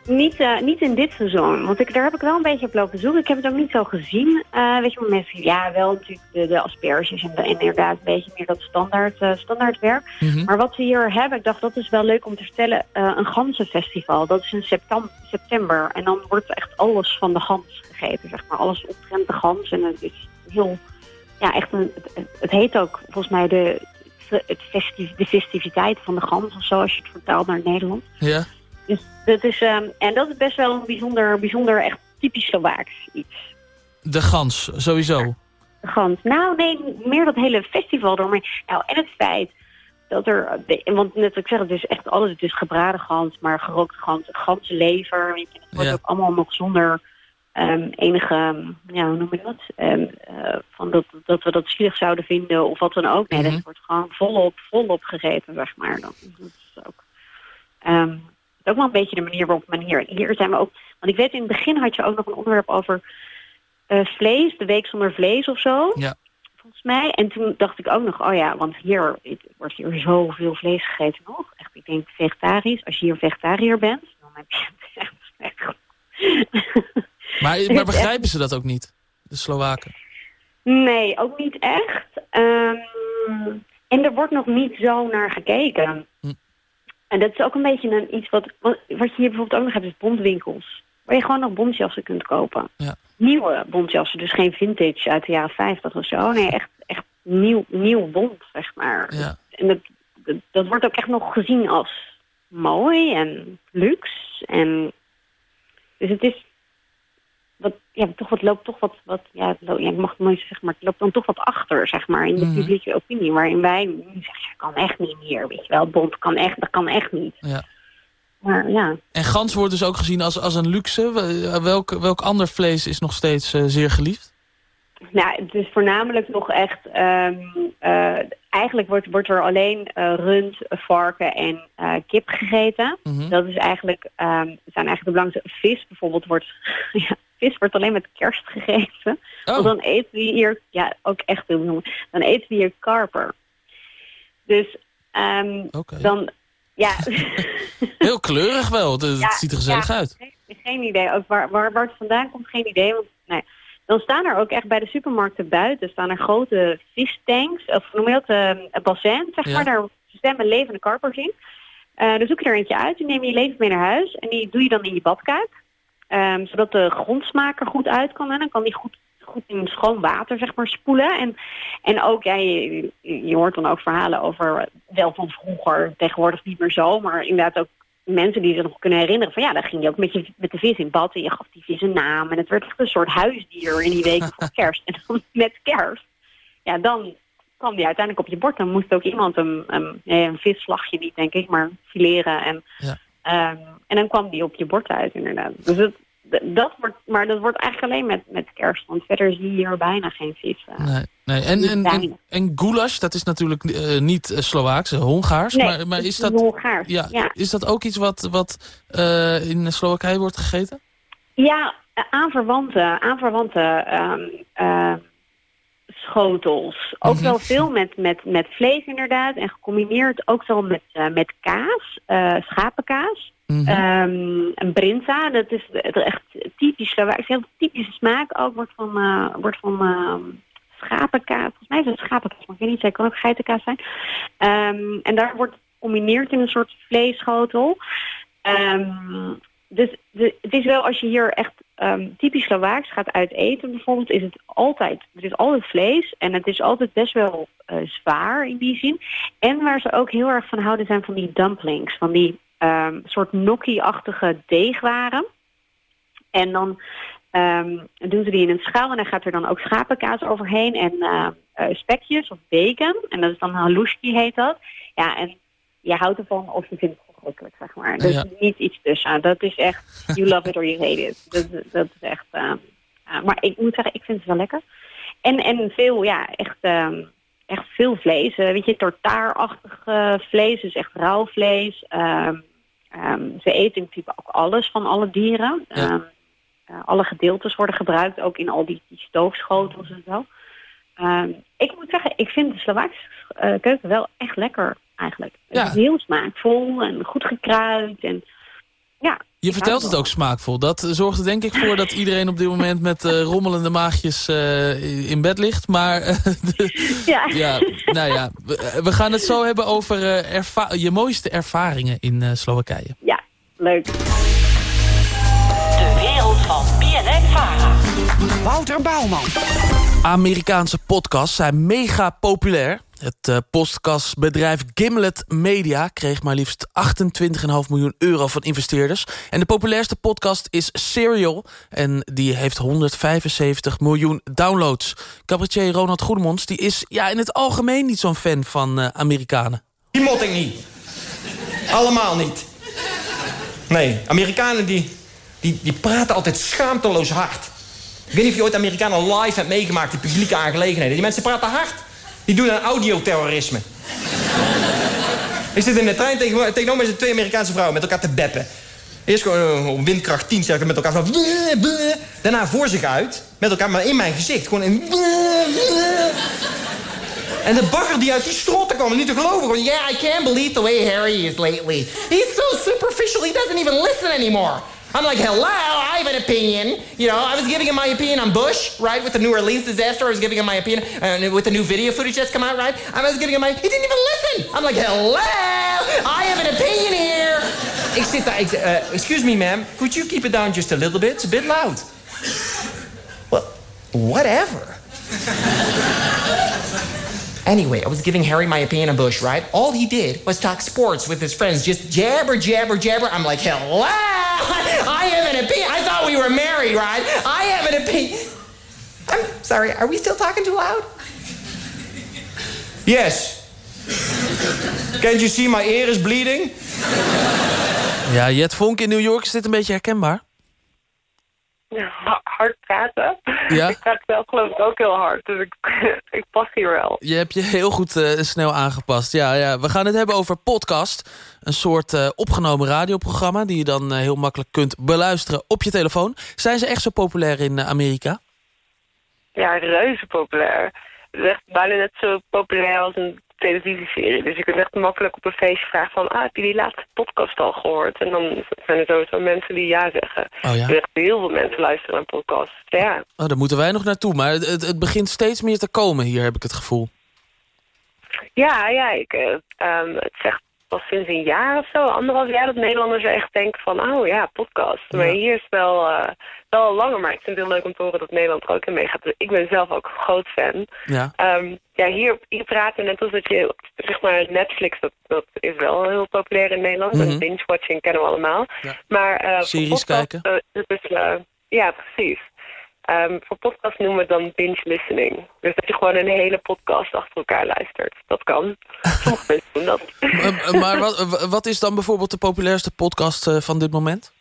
Niet, eh, niet in dit seizoen, want ik, daar heb ik wel een beetje op lopen zoeken. Ik heb het ook niet zo gezien. Eh, weet je, maar mensen, ja, wel natuurlijk de, de asperges en, de, en inderdaad een beetje meer dat standaard, uh, standaardwerk. Mhm. Maar wat we hier hebben, ik dacht dat is wel leuk om te vertellen, eh, een ganzenfestival. Dat is in septem- september en dan wordt echt alles van de gans gegeten, zeg maar. Alles omtrent de gans en het is heel, ja, echt een, het, het heet ook volgens mij de, het festiv, de festiviteit van de gans of zo, als je het vertaalt naar het Nederland. Ja. Dus dat is, ehm, en dat is best wel een bijzonder, bijzonder echt typisch Slovaaks iets. De gans, sowieso. De gans. Nou, nee, meer dat hele festival eromheen. Nou, en het feit dat er, want net wat ik zeg, het is echt alles. Het is gebraden gans, maar gerookte gans, ganzenlever. Weet je, het wordt Ja. ook allemaal nog zonder ehm, enige, ja, hoe noem je dat? Ehm, eh, van dat, dat we dat zielig zouden vinden of wat dan ook. Nee, Mhm. dat wordt gewoon volop, volop gegeten, zeg maar. Dat, dat is ook, is ook wel een beetje de manier waarop men hier... Hier zijn we ook... Want ik weet, in het begin had je ook nog een onderwerp over eh, vlees. De week zonder vlees of zo. Ja. Volgens mij. En toen dacht ik ook nog, oh ja, want hier het wordt hier zoveel vlees gegeten nog. Echt, ik denk vegetarisch. Als je hier vegetariër bent, dan heb je het echt slecht. Maar, maar begrijpen ze dat ook niet? De Slowaken. Nee, ook niet echt. Ehm, en er wordt nog niet zo naar gekeken. En dat is ook een beetje een, iets wat, wat wat je hier bijvoorbeeld ook nog hebt, is bondwinkels. Waar je gewoon nog bondjassen kunt kopen. Ja. Nieuwe bondjassen, dus geen vintage uit de jaren 50 of zo. Nee, echt, echt nieuw, nieuw bond, zeg maar. Ja. En dat, dat, dat wordt ook echt nog gezien als mooi en luxe. En dus het is wat, ja, toch wat loopt toch wat, wat ja, ja, ik mag het nooit zeggen, maar het loopt dan toch wat achter, zeg maar, in de Mhm. publieke opinie. Waarin wij zeggen, ja, kan echt niet meer, weet je wel. Bond kan echt, dat kan echt niet. Ja. Maar ja, En gans wordt dus ook gezien als, als een luxe. Wel- Welk, welk ander vlees is nog steeds eh, zeer geliefd? nou, het is voornamelijk nog echt, ehm, eh, eigenlijk wordt, wordt er alleen eh, rund, varken en kip gegeten. Mhm. Dat is eigenlijk, ehm, zijn eigenlijk de belangrijkste. Vis bijvoorbeeld wordt, ja, vis wordt alleen met kerst gegeten. Want Oh, dan eten we hier, ja, ook echt heel bijzonder. Dan eten we hier karper. Dus ehm, oké. dan, ja. Heel kleurig wel. Het, Ja, ziet er gezellig ja, uit. Geen, geen idee. Ook waar, waar, waar het vandaan komt, geen idee. Want, nee. Dan staan er ook echt bij de supermarkten buiten staan er grote vistanks, of noem je dat, eh bassins, zeg Ja. maar. Daar zwemmen levende karpers in. Eh dan zoek je er eentje uit, die neem je levend mee naar huis en die doe je dan in je badkuip. Ehm, zodat de grondsmaak er goed uit kan. En dan kan die goed, goed in schoon water zeg maar, spoelen. En, en ook, ja, je, hoort dan ook verhalen over wel van vroeger, tegenwoordig niet meer zo, maar inderdaad ook mensen die zich nog kunnen herinneren van ja, dan ging je ook met, je, met de vis in bad en je gaf die vis een naam. En het werd echt een soort huisdier in die weken voor kerst. En dan met kerst, ja, dan kwam die uiteindelijk op je bord. Dan moest ook iemand hem, hem nee, een visslagje niet denk ik, maar fileren. En, Ja. Ehm, en dan kwam die op je bord uit inderdaad. Dus het, dat wordt, maar dat wordt eigenlijk alleen met, met kerst. Want verder zie je hier bijna geen vis. eh. Nee, nee. En, en, en, en goulash, dat is natuurlijk eh, niet eh, Slovaaks, Hongaars. Nee, maar, maar is dat, Hongaars. ja, ja. is dat ook iets wat, wat eh, in Slowakije wordt gegeten? Ja, aanverwante, aanverwante ehm, ehm, schotels. Ook Mhm. wel veel met, met, met vlees inderdaad. En gecombineerd ook wel met, eh, met kaas, eh, schapenkaas. Mhm. Ehm, een brinza, dat is echt typisch Slovaaks. Heel typische smaak ook. Wordt van, eh, wordt van ehm, schapenkaas. Volgens mij is het schapenkaas, maar ik weet niet zeker. kan ook geitenkaas zijn. Ehm, en daar wordt gecombineerd in een soort vleesschotel. Ehm, dus het is wel als je hier echt ehm, typisch Slovaaks gaat uit eten bijvoorbeeld, is het altijd, het is altijd vlees en het is altijd best wel eh, zwaar in die zin. En waar ze ook heel erg van houden zijn van die dumplings, van die ehm, soort gnocchi-achtige deegwaren. En dan ehm, doen ze die in een schaal en dan gaat er dan ook schapenkaas overheen en eh, eh, spekjes of bacon. En dat is dan halushki heet dat. Ja, en je houdt ervan of je vindt verschrikkelijk, zeg maar. Dus Ja. niet iets tussen. Dat is echt, you love it or you hate it. Dat, dat is echt, ehm, ja, maar ik moet zeggen, ik vind het wel lekker. En, en veel, ja, echt, ehm, echt veel vlees. Eh, weet je, tartaarachtig eh, vlees, dus echt rauw vlees. Ehm, ze eten in principe ook alles van alle dieren. Ja. Eh, alle gedeeltes worden gebruikt, ook in al die, die stoofschotels en zo. Ik moet zeggen, ik vind de Slovaakse eh, keuken wel echt lekker eigenlijk. Ja. Het is heel smaakvol en goed gekruid. En, ja, Je vertelt het wel. ook smaakvol. Dat zorgt er denk ik voor dat iedereen op dit moment met eh, rommelende maagjes eh, in bed ligt. Maar eh, de- Ja. ja, nou ja, we, we gaan het zo hebben over je mooiste ervaringen in eh, Slowakije. ja, leuk. De wereld van BNN Vara. Wouter Bouwman. Amerikaanse podcasts zijn mega populair. Het eh, podcastbedrijf Gimlet Media kreeg maar liefst 28,5 miljoen euro van investeerders. En de populairste podcast is Serial. En die heeft 175 miljoen downloads. Cabaretier Ronald Goedemons die is ja, in het algemeen niet zo'n fan van eh, Amerikanen. Die mot ik niet. Allemaal niet. Nee, Amerikanen die die, die praten altijd schaamteloos hard. Ik weet niet of je ooit Amerikanen live hebt meegemaakt... die publieke aangelegenheden. Die mensen praten hard. Die doen aan audioterrorisme. ik zit in de trein tegen, tegenover me twee Amerikaanse vrouwen... met elkaar te beppen. Eerst gewoon uh, windkracht 10 zeggen met elkaar zo... Daarna voor zich uit, met elkaar, maar in mijn gezicht. Gewoon in... En de bagger die uit die strotten kwam, niet te geloven. Gewoon, yeah, I can't believe the way Harry is lately. He's so superficial, he doesn't even listen anymore. I'm like, hello, I have an opinion. You know, I was giving him my opinion on Bush, right, with the New Orleans disaster. I was giving him my opinion uh, with the new video footage that's come out, right? I was giving him my... He didn't even listen. I'm like, hello, I have an opinion here. uh, excuse me, ma'am. Could you keep it down just a little bit? It's a bit loud. well, whatever. Anyway, I was giving Harry my opinion on Bush, right? All he did was talk sports with his friends, just jabber, jabber, jabber. I'm like, hello, I have an opinion. I thought we were married, right? I have an opinion. I'm sorry, are we still talking too loud? Yes. Can't you see my ear is bleeding? Ja, Jet Vonk in New York, is dit een beetje herkenbaar? Hard praten. Ja? Ik praat zelf geloof ik ook heel hard, dus ik, ik pas hier wel. Je hebt je heel goed uh, snel aangepast. Ja, ja, we gaan het hebben over podcast. Een soort uh, opgenomen radioprogramma... die je dan uh, heel makkelijk kunt beluisteren op je telefoon. Zijn ze echt zo populair in Amerika? Ja, reuze populair. Het is echt bijna net zo populair als een televisieserie. Dus je kunt echt makkelijk op een feestje vragen van... ah, heb je die laatste podcast al gehoord? En dan zijn er sowieso mensen die ja zeggen. Oh ja? Dus heel veel mensen luisteren naar podcasts. Ja. Oh, daar moeten wij nog naartoe. Maar het, het, het, begint steeds meer te komen hier, heb ik het gevoel. Ja, ja. Ik, uh, um, het zegt pas sinds een jaar of zo, anderhalf jaar... dat Nederlanders echt denken van, oh ja, podcast. Ja. Maar hier is het wel, uh, wel al langer, maar ik vind het heel leuk om te horen dat Nederland er ook in meegaat. Ik ben zelf ook een groot fan. Ja, um, ja hier, hier praten net als dat je, zeg maar, Netflix, dat, dat is wel heel populair in Nederland. En binge-watching kennen we allemaal. Ja. Maar, uh, Series podcast, kijken. uh, uh, ja, precies. Um, voor podcast noemen we het dan binge listening. Dus dat je gewoon een hele podcast achter elkaar luistert. Dat kan. Sommige mensen doen dat. Maar wat, wat is dan bijvoorbeeld de populairste podcast uh, van dit moment?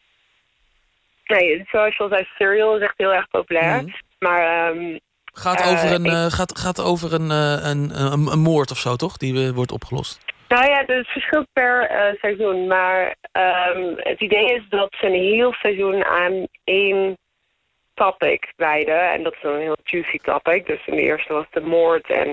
Nee, zoals je al zei, Serial is echt heel erg populair. Mhm. Maar... Um, Gaat uh, over, een, ik- uh, gaat, gaat over een, een, een, een moord of zo, toch? Die wordt opgelost. Nou ja, het verschilt per seizoen. Maar um, het idee is dat ze een heel seizoen aan één topic wijden. En dat is een heel juicy topic. Dus in de eerste was de moord. En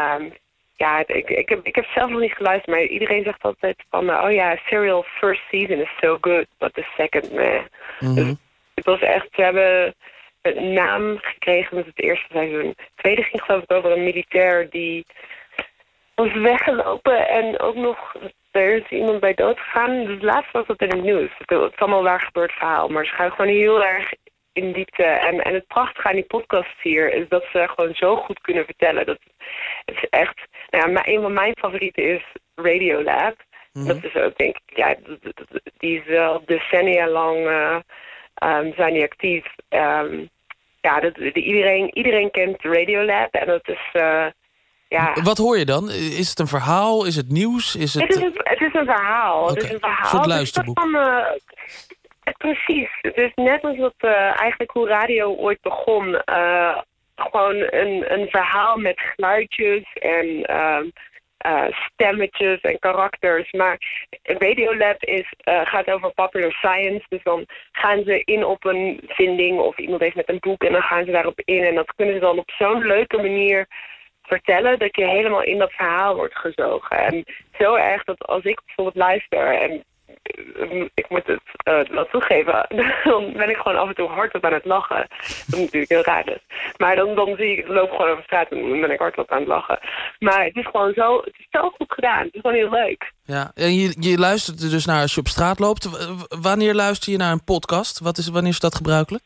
um, ja, ik, ik, heb, ik heb zelf nog niet geluisterd. Maar iedereen zegt altijd van... oh ja, Serial first season is so good. But the second, meh. Mm -hmm. dus het was echt... Ze hebben een naam gekregen met het eerste seizoen. Het tweede ging geloof ik over een militair die was weggelopen en ook nog er is iemand bij dood gegaan. Dus laatst was dat in het nieuws. Het is allemaal waar gebeurd verhaal. Maar ze gaan gewoon heel erg in diepte. En, en het prachtige aan die podcasts hier is dat ze gewoon zo goed kunnen vertellen. Dat het is echt... Nou ja, een van mijn favorieten is Radiolab. Mhm. Mm -hmm. Dat is ook, denk ik, ja, die is al decennia lang uh, um, zijn die actief. Um, ja, dat, de, iedereen, iedereen kent Radiolab en dat is... Uh, ja. Wat hoor je dan? Is het een verhaal? Is het nieuws? Is het... Het, is een, het is een verhaal. Okay. Het is een verhaal. Een soort luisterboek. Van, uh, precies. Is net als uh, eigenlijk hoe radio ooit begon. Uh, gewoon een, een verhaal met geluidjes en uh, stemmetjes en karakters. Maar Radiolab is, gaat over popular science. Dus dan gaan ze in op een vinding of iemand heeft met een boek en dan gaan ze daarop in. En dat kunnen ze dan op zo'n leuke manier vertellen dat je helemaal in dat verhaal wordt gezogen. En zo erg dat als ik bijvoorbeeld luister en ik moet het uh, wel toegeven, dan ben ik gewoon af en toe hardop aan het lachen. Dat is natuurlijk heel raar dus. Maar dan, dan zie ik, loop gewoon over straat en dan ben ik hardop aan het lachen. Maar het is gewoon zo, het is zo goed gedaan. Het is gewoon heel leuk. Ja, en je, je luistert er dus naar als je op straat loopt. Wanneer luister je naar een podcast? Wat is, wanneer is dat gebruikelijk?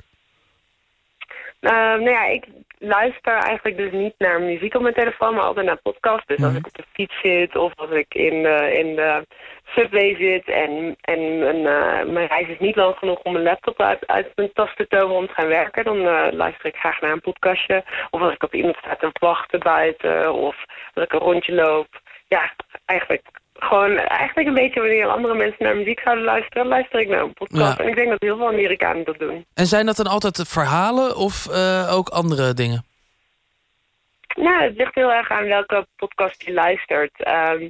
Uh, nou ja, ik luister eigenlijk dus niet naar muziek op mijn telefoon, maar altijd naar podcasts. Dus mm -hmm. als ik op de fiets zit of als ik in de, in de subway zit en, en mijn, uh, mijn reis is niet lang genoeg om mijn laptop uit, uit mijn tas te toveren om te gaan werken, dan uh, luister ik graag naar een podcastje. Of als ik op iemand sta te wachten buiten of als ik een rondje loop. Ja, eigenlijk gewoon eigenlijk een beetje wanneer andere mensen naar muziek zouden luisteren, luister ik naar een podcast. Ja. En ik denk dat heel veel Amerikanen dat doen. En zijn dat dan altijd verhalen of eh, ook andere dingen? Nou, het ligt heel erg aan welke podcast je luistert. Ehm,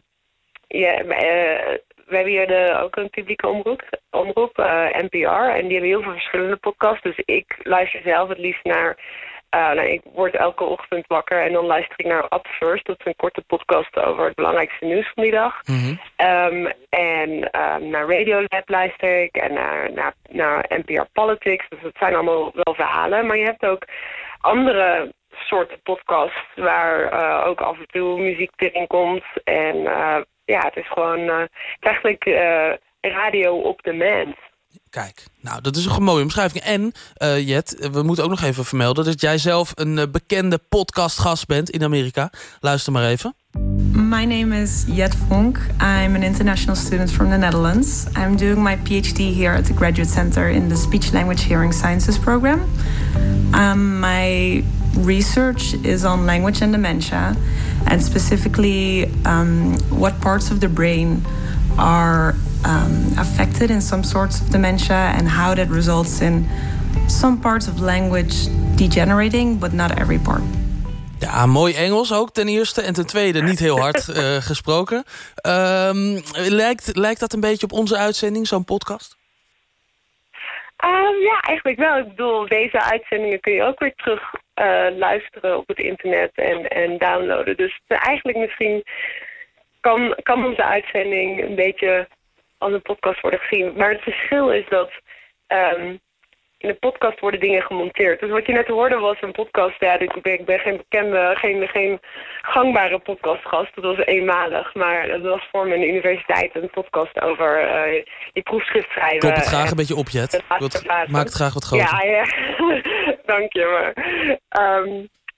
ja, eh, we hebben hier de, ook een publieke omroep, omroep eh, NPR. En die hebben heel veel verschillende podcasts. Dus ik luister zelf het liefst naar... eh, nou, ik word elke ochtend wakker en dan luister ik naar Up First. Dat is een korte podcast over het belangrijkste nieuws van die dag. Ehm, en ehm, naar Radiolab luister ik en naar, naar, naar NPR Politics. Dus het zijn allemaal wel verhalen. Maar je hebt ook andere soorten podcasts waar eh, ook af en toe muziek erin komt. En ja, het is gewoon eh, eigenlijk eh, radio op demand. Kijk, nou, dat is een mooie omschrijving. En, eh, Jet, we moeten ook nog even vermelden... dat jij zelf een eh, bekende podcastgast bent in Amerika. Luister maar even. My name is Jet Vonk. I'm an international student from the Netherlands. I'm doing my PhD here at the Graduate Center in the Speech Language Hearing Sciences program. Um, my research is on language and dementia, and specifically um, what parts of the brain are um, affected in some sorts of dementia and how that results in some parts of language degenerating, but not every part. Ja, mooi Engels ook ten eerste. En ten tweede niet heel hard eh, gesproken. Ehm, lijkt, lijkt dat een beetje op onze uitzending, zo'n podcast? Ehm, ja, eigenlijk wel. Ik bedoel, deze uitzendingen kun je ook weer terug eh, luisteren op het internet en, en downloaden. Dus eigenlijk misschien kan, kan onze uitzending een beetje als een podcast worden gezien. Maar het verschil is dat ehm, in de podcast worden dingen gemonteerd. Dus wat je net hoorde was een podcast. Ja, ik ben, ik ben geen bekende, geen, geen gangbare podcastgast. Dat was eenmalig. Maar dat was voor mijn universiteit een podcast over eh, je proefschrift schrijven. Kop het graag en- een beetje op, Jet. Maak het graag wat groter. Ja, ja. Dank je. Maar,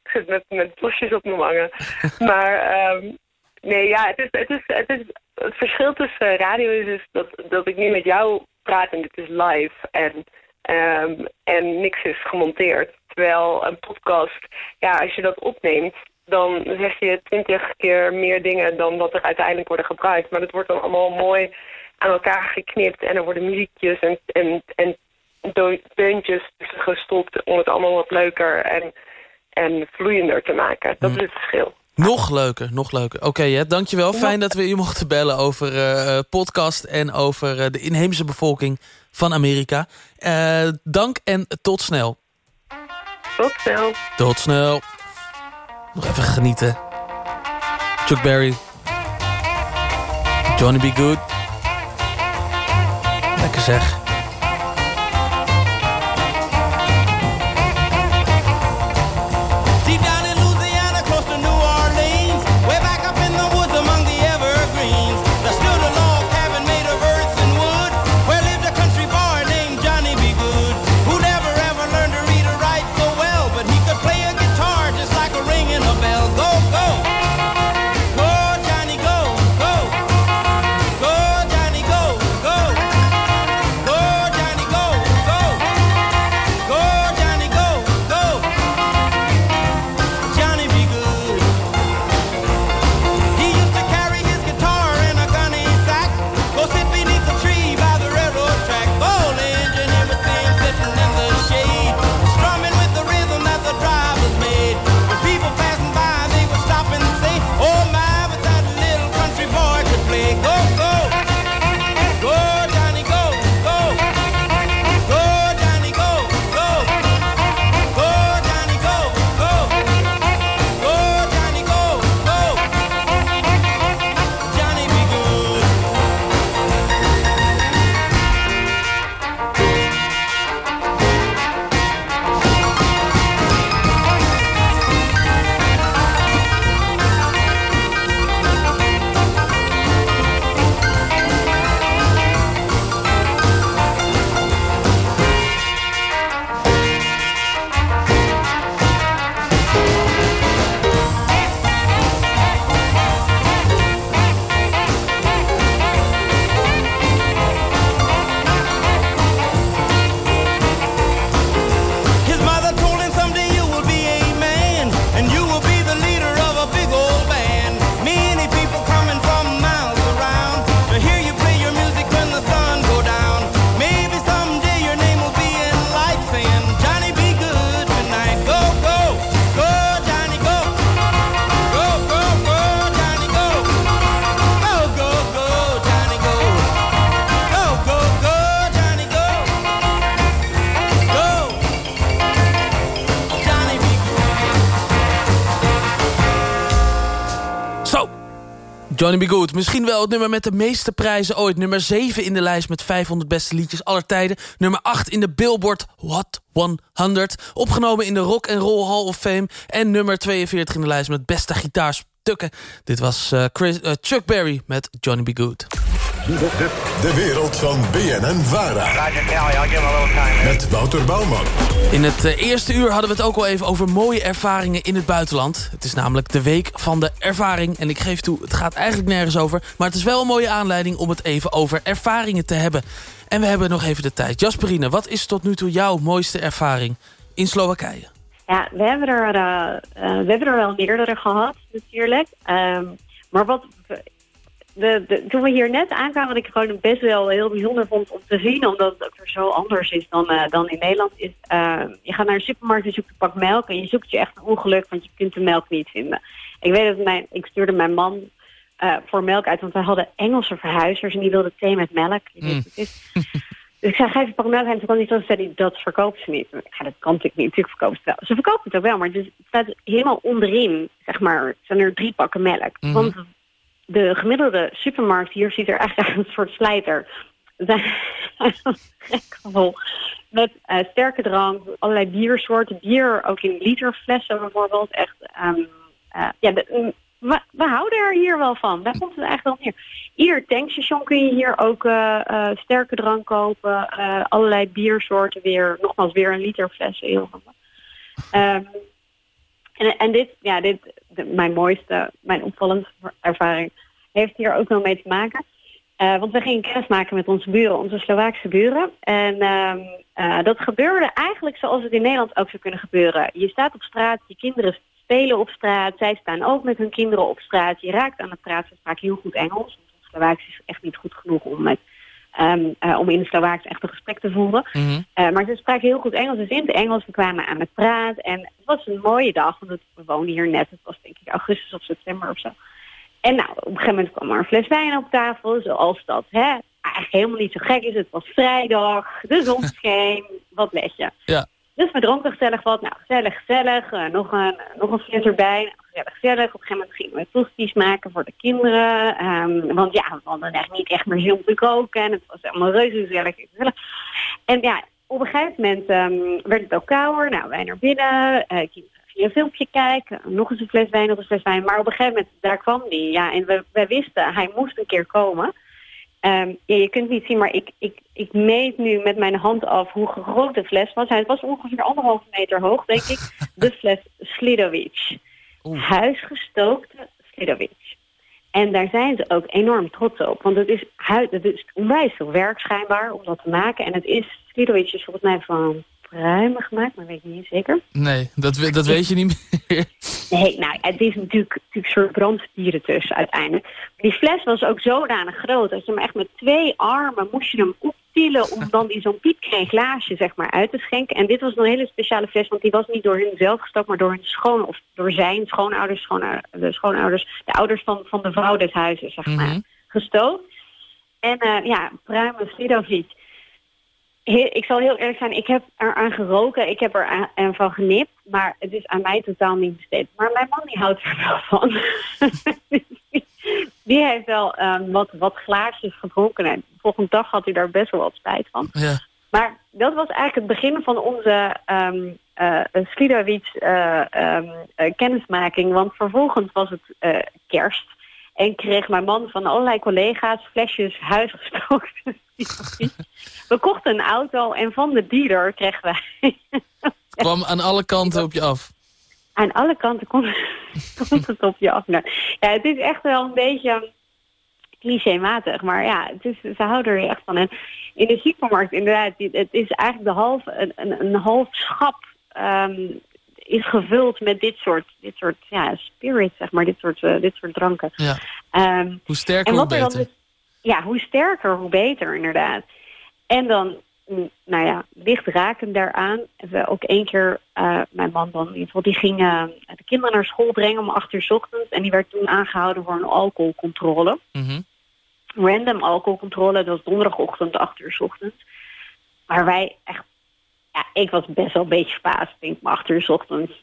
ik zit met, met bosjes op mijn wangen. maar ehm, nee, ja, het, is, het, is, het, is, het verschil tussen radio is dus dat, dat ik nu met jou praat en dit is live. En, ehm, en niks is gemonteerd. Terwijl een podcast, ja, als je dat opneemt, dan zeg je twintig keer meer dingen dan wat er uiteindelijk worden gebruikt. Maar dat wordt dan allemaal mooi aan elkaar geknipt en er worden muziekjes en, en, en deuntjes gestopt om het allemaal wat leuker en, en vloeiender te maken. Dat is het verschil. Nog leuker, nog leuker. Oké, Jet, dankjewel. Fijn dat we je mochten bellen over eh, eh, podcast... en over eh, de inheemse bevolking van Amerika. Dank en tot snel. Tot snel. Tot snel. Nog even genieten. Chuck Berry. Johnny B. Good. Lekker zeg. Johnny B. Good, misschien wel het nummer met de meeste prijzen ooit. Nummer 7 in de lijst met 500 beste liedjes aller tijden. Nummer 8 in de Billboard Hot 100. Opgenomen in de Rock and Roll Hall of Fame. En nummer 42 in de lijst met beste gitaarstukken. Dit was Chris, uh, Chuck Berry met Johnny B. Good. De wereld van BNN Vara. Met Wouter Bouwman. In het uh, eerste uur hadden we het ook al even over mooie ervaringen in het buitenland. Het is namelijk de week van de ervaring. En ik geef toe, het gaat eigenlijk nergens over. Maar het is wel een mooie aanleiding om het even over ervaringen te hebben. En we hebben nog even de tijd. Jasperine, wat is tot nu toe jouw mooiste ervaring in Slowakije? Ja, we hebben er, uh, uh, we hebben er wel meerdere gehad natuurlijk. Um, maar wat de, de, toen we hier net aankwamen, wat ik gewoon best wel heel bijzonder vond om te zien, omdat het ook weer zo anders is dan, uh, dan in Nederland, is uh, je gaat naar een supermarkt en zoekt een pak melk en je zoekt je echt een ongeluk, want je kunt de melk niet vinden. Ik weet dat mijn, ik stuurde mijn man uh, voor melk uit, want wij hadden Engelse verhuizers en die wilden thee met melk. Je weet, het is. Dus ik zei, geef een pak melk en toen kwam hij zo zei dat verkoopt ze niet. Ik dat kan ik niet, natuurlijk verkoopt ze wel. Ze verkoopt het ook wel, maar het staat helemaal onderin, zeg maar, zijn er drie pakken melk. Mm -hmm. Want de gemiddelde supermarkt hier ziet er echt uit als een soort slijter. Met uh, sterke drank, allerlei biersoorten. Bier ook in literflessen bijvoorbeeld. Echt, um, uh, ja, de, we, we, houden er hier wel van. Daar komt het eigenlijk wel neer. Ieder tankstation kun je hier ook uh, sterke drank kopen. allerlei biersoorten weer. Nogmaals, weer een literflessen. Um, en, en dit, ja, dit, mijn mooiste, mijn opvallendste ervaring heeft hier ook wel mee te maken. Uh, want we gingen kennis maken met onze buren, onze Slovaakse buren. En uh, uh, dat gebeurde eigenlijk zoals het in Nederland ook zou kunnen gebeuren. Je staat op straat, je kinderen spelen op straat. Zij staan ook met hun kinderen op straat. Je raakt aan het praten, ze spraken heel goed Engels. Want Slovaaks is echt niet goed genoeg om, met, um, om in het Slovaaks echt een gesprek te voeren. Mm -hmm. maar ze spraken heel goed Engels, dus in het Engels. We kwamen aan het praten. En het was een mooie dag, want we woonden hier net. Het was denk ik augustus of september of zo. En nou, op een gegeven moment kwam er een fles wijn op tafel, zoals dat hè, eigenlijk helemaal niet zo gek is. Het was vrijdag, de zon scheen, wat let je. Ja. Dus we dronken gezellig wat. Nou, gezellig, gezellig. Uh, nog, een, nog een fles erbij. Gezellig, gezellig. Op een gegeven moment gingen we toasties maken voor de kinderen. Um, want ja, we hadden echt niet echt meer om te koken. En het was allemaal reuze gezellig. gezellig. En ja, op een gegeven moment um, werd het ook kouder. Nou, wij naar binnen. Uh, een filmpje kijken, nog eens een fles wijn, nog eens een fles wijn. Maar op een gegeven moment, daar kwam die. Ja, en we, wij wisten, hij moest een keer komen. Um, ja, je kunt niet zien, maar ik, ik, ik meet nu met mijn hand af hoe groot de fles was. Het was ongeveer anderhalve meter hoog, denk ik. De fles Slidovic. Huisgestookte Slidovic. En daar zijn ze ook enorm trots op. Want het is, het is onwijs veel werk schijnbaar om dat te maken. En het is, Slidovic is volgens mij van pruimen gemaakt, maar weet ik niet zeker. Nee, dat, dat weet je niet meer. Nee, nou, het is natuurlijk, natuurlijk een soort brandstieren tussen uiteindelijk. Die fles was ook zodanig groot dat je hem echt met twee armen moest je hem om dan die zo'n piepklein glaasje zeg maar uit te schenken. En dit was een hele speciale fles, want die was niet door hun zelf gestookt, maar door hun schoon of door zijn schoonouders, schoonouders de schoonouders, de ouders van, van de vrouw des huizes, zeg maar, mm -hmm. gestookt. En uh, ja, pruimen Slidovic ik zal heel eerlijk zijn, ik heb eraan geroken, ik heb er aan, van genipt, maar het is aan mij totaal niet besteed. Maar mijn man die houdt er wel van. die heeft wel um, wat, wat glaasjes gedronken en de volgende dag had hij daar best wel wat spijt van. Ja. Maar dat was eigenlijk het begin van onze um, uh, Slidovic uh, um, uh, kennismaking, want vervolgens was het kerst. En kreeg mijn man van allerlei collega's flesjes huisgestookt. We kochten een auto en van de dealer kregen wij... Het kwam aan alle kanten op je af. Aan alle kanten komt, komt het op je af. Nou, ja, het is echt wel een beetje clichématig. Maar ja, het is, ze houden er echt van. En in de supermarkt inderdaad, het is eigenlijk de half, een, een, een half schap... Um, is gevuld met dit soort, dit soort ja, spirits, zeg maar, dit soort, uh, dit soort dranken. Ja. Um, hoe sterker, hoe beter. Dus, ja, hoe sterker, hoe beter, inderdaad. En dan, nou ja, licht raken daaraan. We ook één keer, uh, mijn man dan in ieder geval, die ging uh, de kinderen naar school brengen om acht uur s ochtends. En die werd toen aangehouden voor een alcoholcontrole. Mm -hmm. Random alcoholcontrole, dat was donderdagochtend, acht uur s ochtends. Maar wij echt ja, ik was best wel een beetje verbaasd. Ik denk, acht uur s ochtends.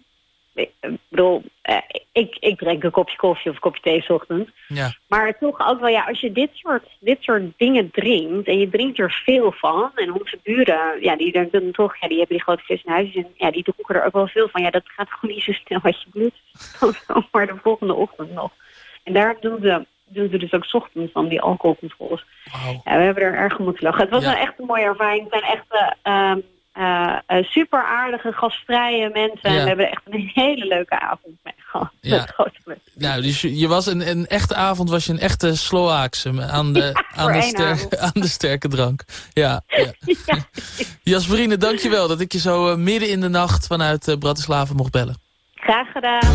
Ik bedoel, eh, ik, ik drink een kopje koffie of een kopje thee 's ochtends. Ja. Maar toch ook wel, ja, als je dit soort, dit soort dingen drinkt en je drinkt er veel van. En onze buren, ja, die dan toch, ja, die hebben die grote fles in huis. En ja, die dronken er ook wel veel van. Ja, dat gaat gewoon niet zo snel als je bloed. Dan zomaar de volgende ochtend nog. En daar doen ze, doen ze dus ook ochtends van die alcoholcontroles. Ja, we hebben er erg om moeten lachen. Het was Ja. een echt een mooie ervaring. Het zijn echt eh, ehm, eh, eh, super aardige, gastvrije mensen. En Ja. we hebben echt een hele leuke avond mee gehad. Ja. Nou, dus je je was een, een echte avond, was je een echte Sloaakse aan de, aan, de één ster- avond. aan de sterke drank. Ja, ja. Jasperine, dankjewel dat ik je zo eh, midden in de nacht vanuit Bratislava mocht bellen. Graag gedaan.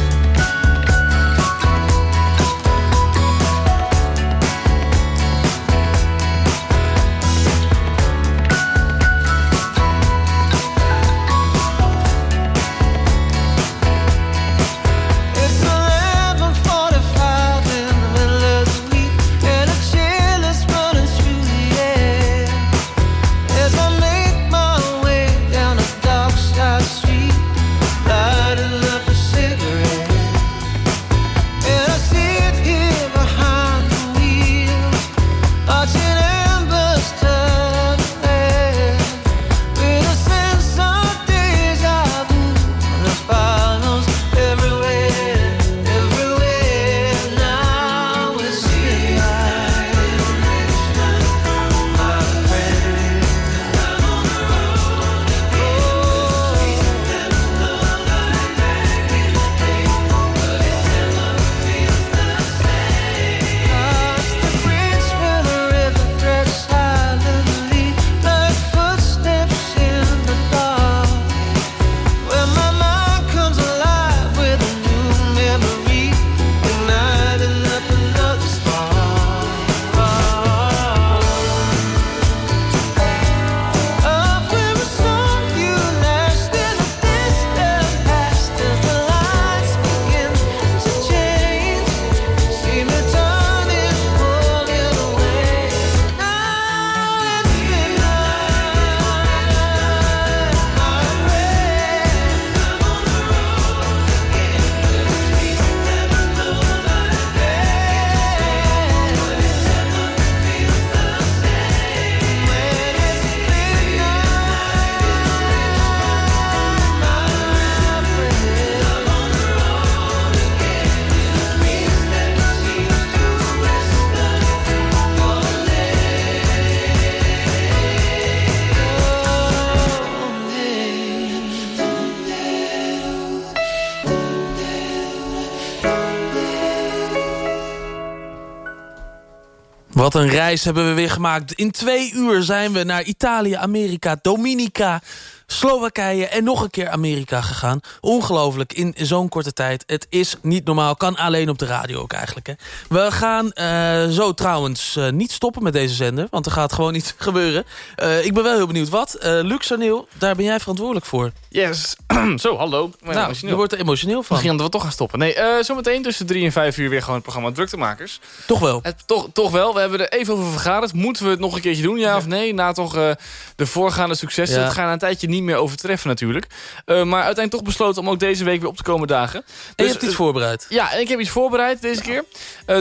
Wat een reis hebben we weer gemaakt. In twee uur zijn we naar Italië, Amerika, Dominica, Slowakije en nog een keer Amerika gegaan. Ongelooflijk, in zo'n korte tijd. Het is niet normaal, kan alleen op de radio ook eigenlijk. Hè. We gaan eh, zo trouwens eh, niet stoppen met deze zender, want er gaat gewoon iets gebeuren. Eh, ik ben wel heel benieuwd wat. Luc Saneel, daar ben jij verantwoordelijk voor. Yes. Zo, hallo. Nou, je wordt er emotioneel van. Misschien dat we toch gaan stoppen. Nee, eh, zometeen tussen drie en vijf uur weer gewoon het programma Druktemakers. Toch wel? Het, toch, toch wel. We hebben er even over vergaderd. Moeten we het nog een keertje doen, ja, of nee? Na toch eh, de voorgaande successen. Ja. Het gaan een tijdje niet meer overtreffen natuurlijk. Eh, maar uiteindelijk toch besloten om ook deze week weer op te komen dagen. En je Dus, hebt iets voorbereid. Ja, en ik heb iets voorbereid deze keer.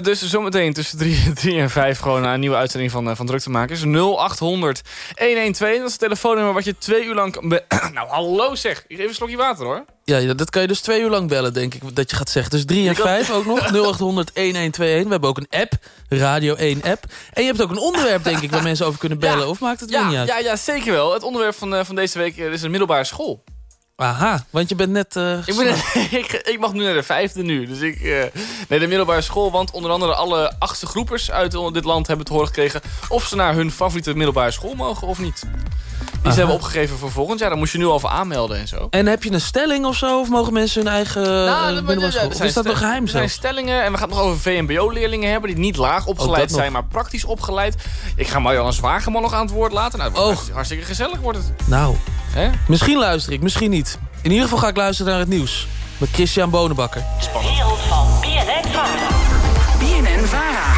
Dus zometeen tussen 3, 3 en 5 gewoon een nieuwe uitzending van, van Druktemakers. 0800 112. Dat is het telefoonnummer wat je twee uur lang... nou, hallo zeg. Ik geef een slokje water hoor. Ja, ja, dat kan je dus twee uur lang bellen, denk ik, dat je gaat zeggen. Dus 3 en kan- 5 ook nog, 0800 1121. We hebben ook een app, Radio 1 app. En je hebt ook een onderwerp, denk ik, waar mensen over kunnen bellen. Ja. Of maakt het weer niet Ja, uit? ja, ja, zeker wel. Het onderwerp van, eh, van deze week eh, is een middelbare school. Aha, want je bent net... eh, Ik, ben, ik, ik mag nu naar de vijfde nu. Dus ik, eh, nee, de middelbare school. Want onder andere alle achtste groepers uit dit land hebben te horen gekregen... of ze naar hun favoriete middelbare school mogen of niet. Die ze hebben opgegeven voor volgend jaar. Daar moest je nu al voor aanmelden en zo. En heb je een stelling of zo? Of mogen mensen hun eigen eh, Nou, middelbare ja, school? er Of zijn is dat nog geheim Er zijn stellingen en we gaan het nog over VMBO-leerlingen hebben... die niet laag Ook opgeleid dat nog. zijn, maar praktisch opgeleid. Ik ga Marjan Zwageman nog aan het woord laten. Nou, hartstikke- gezellig wordt het. Nou, Hè? misschien luister ik, misschien niet. In ieder geval ga ik luisteren naar het nieuws. Met Christian Bonenbakker. De wereld van BNN Vara. BNN Vara.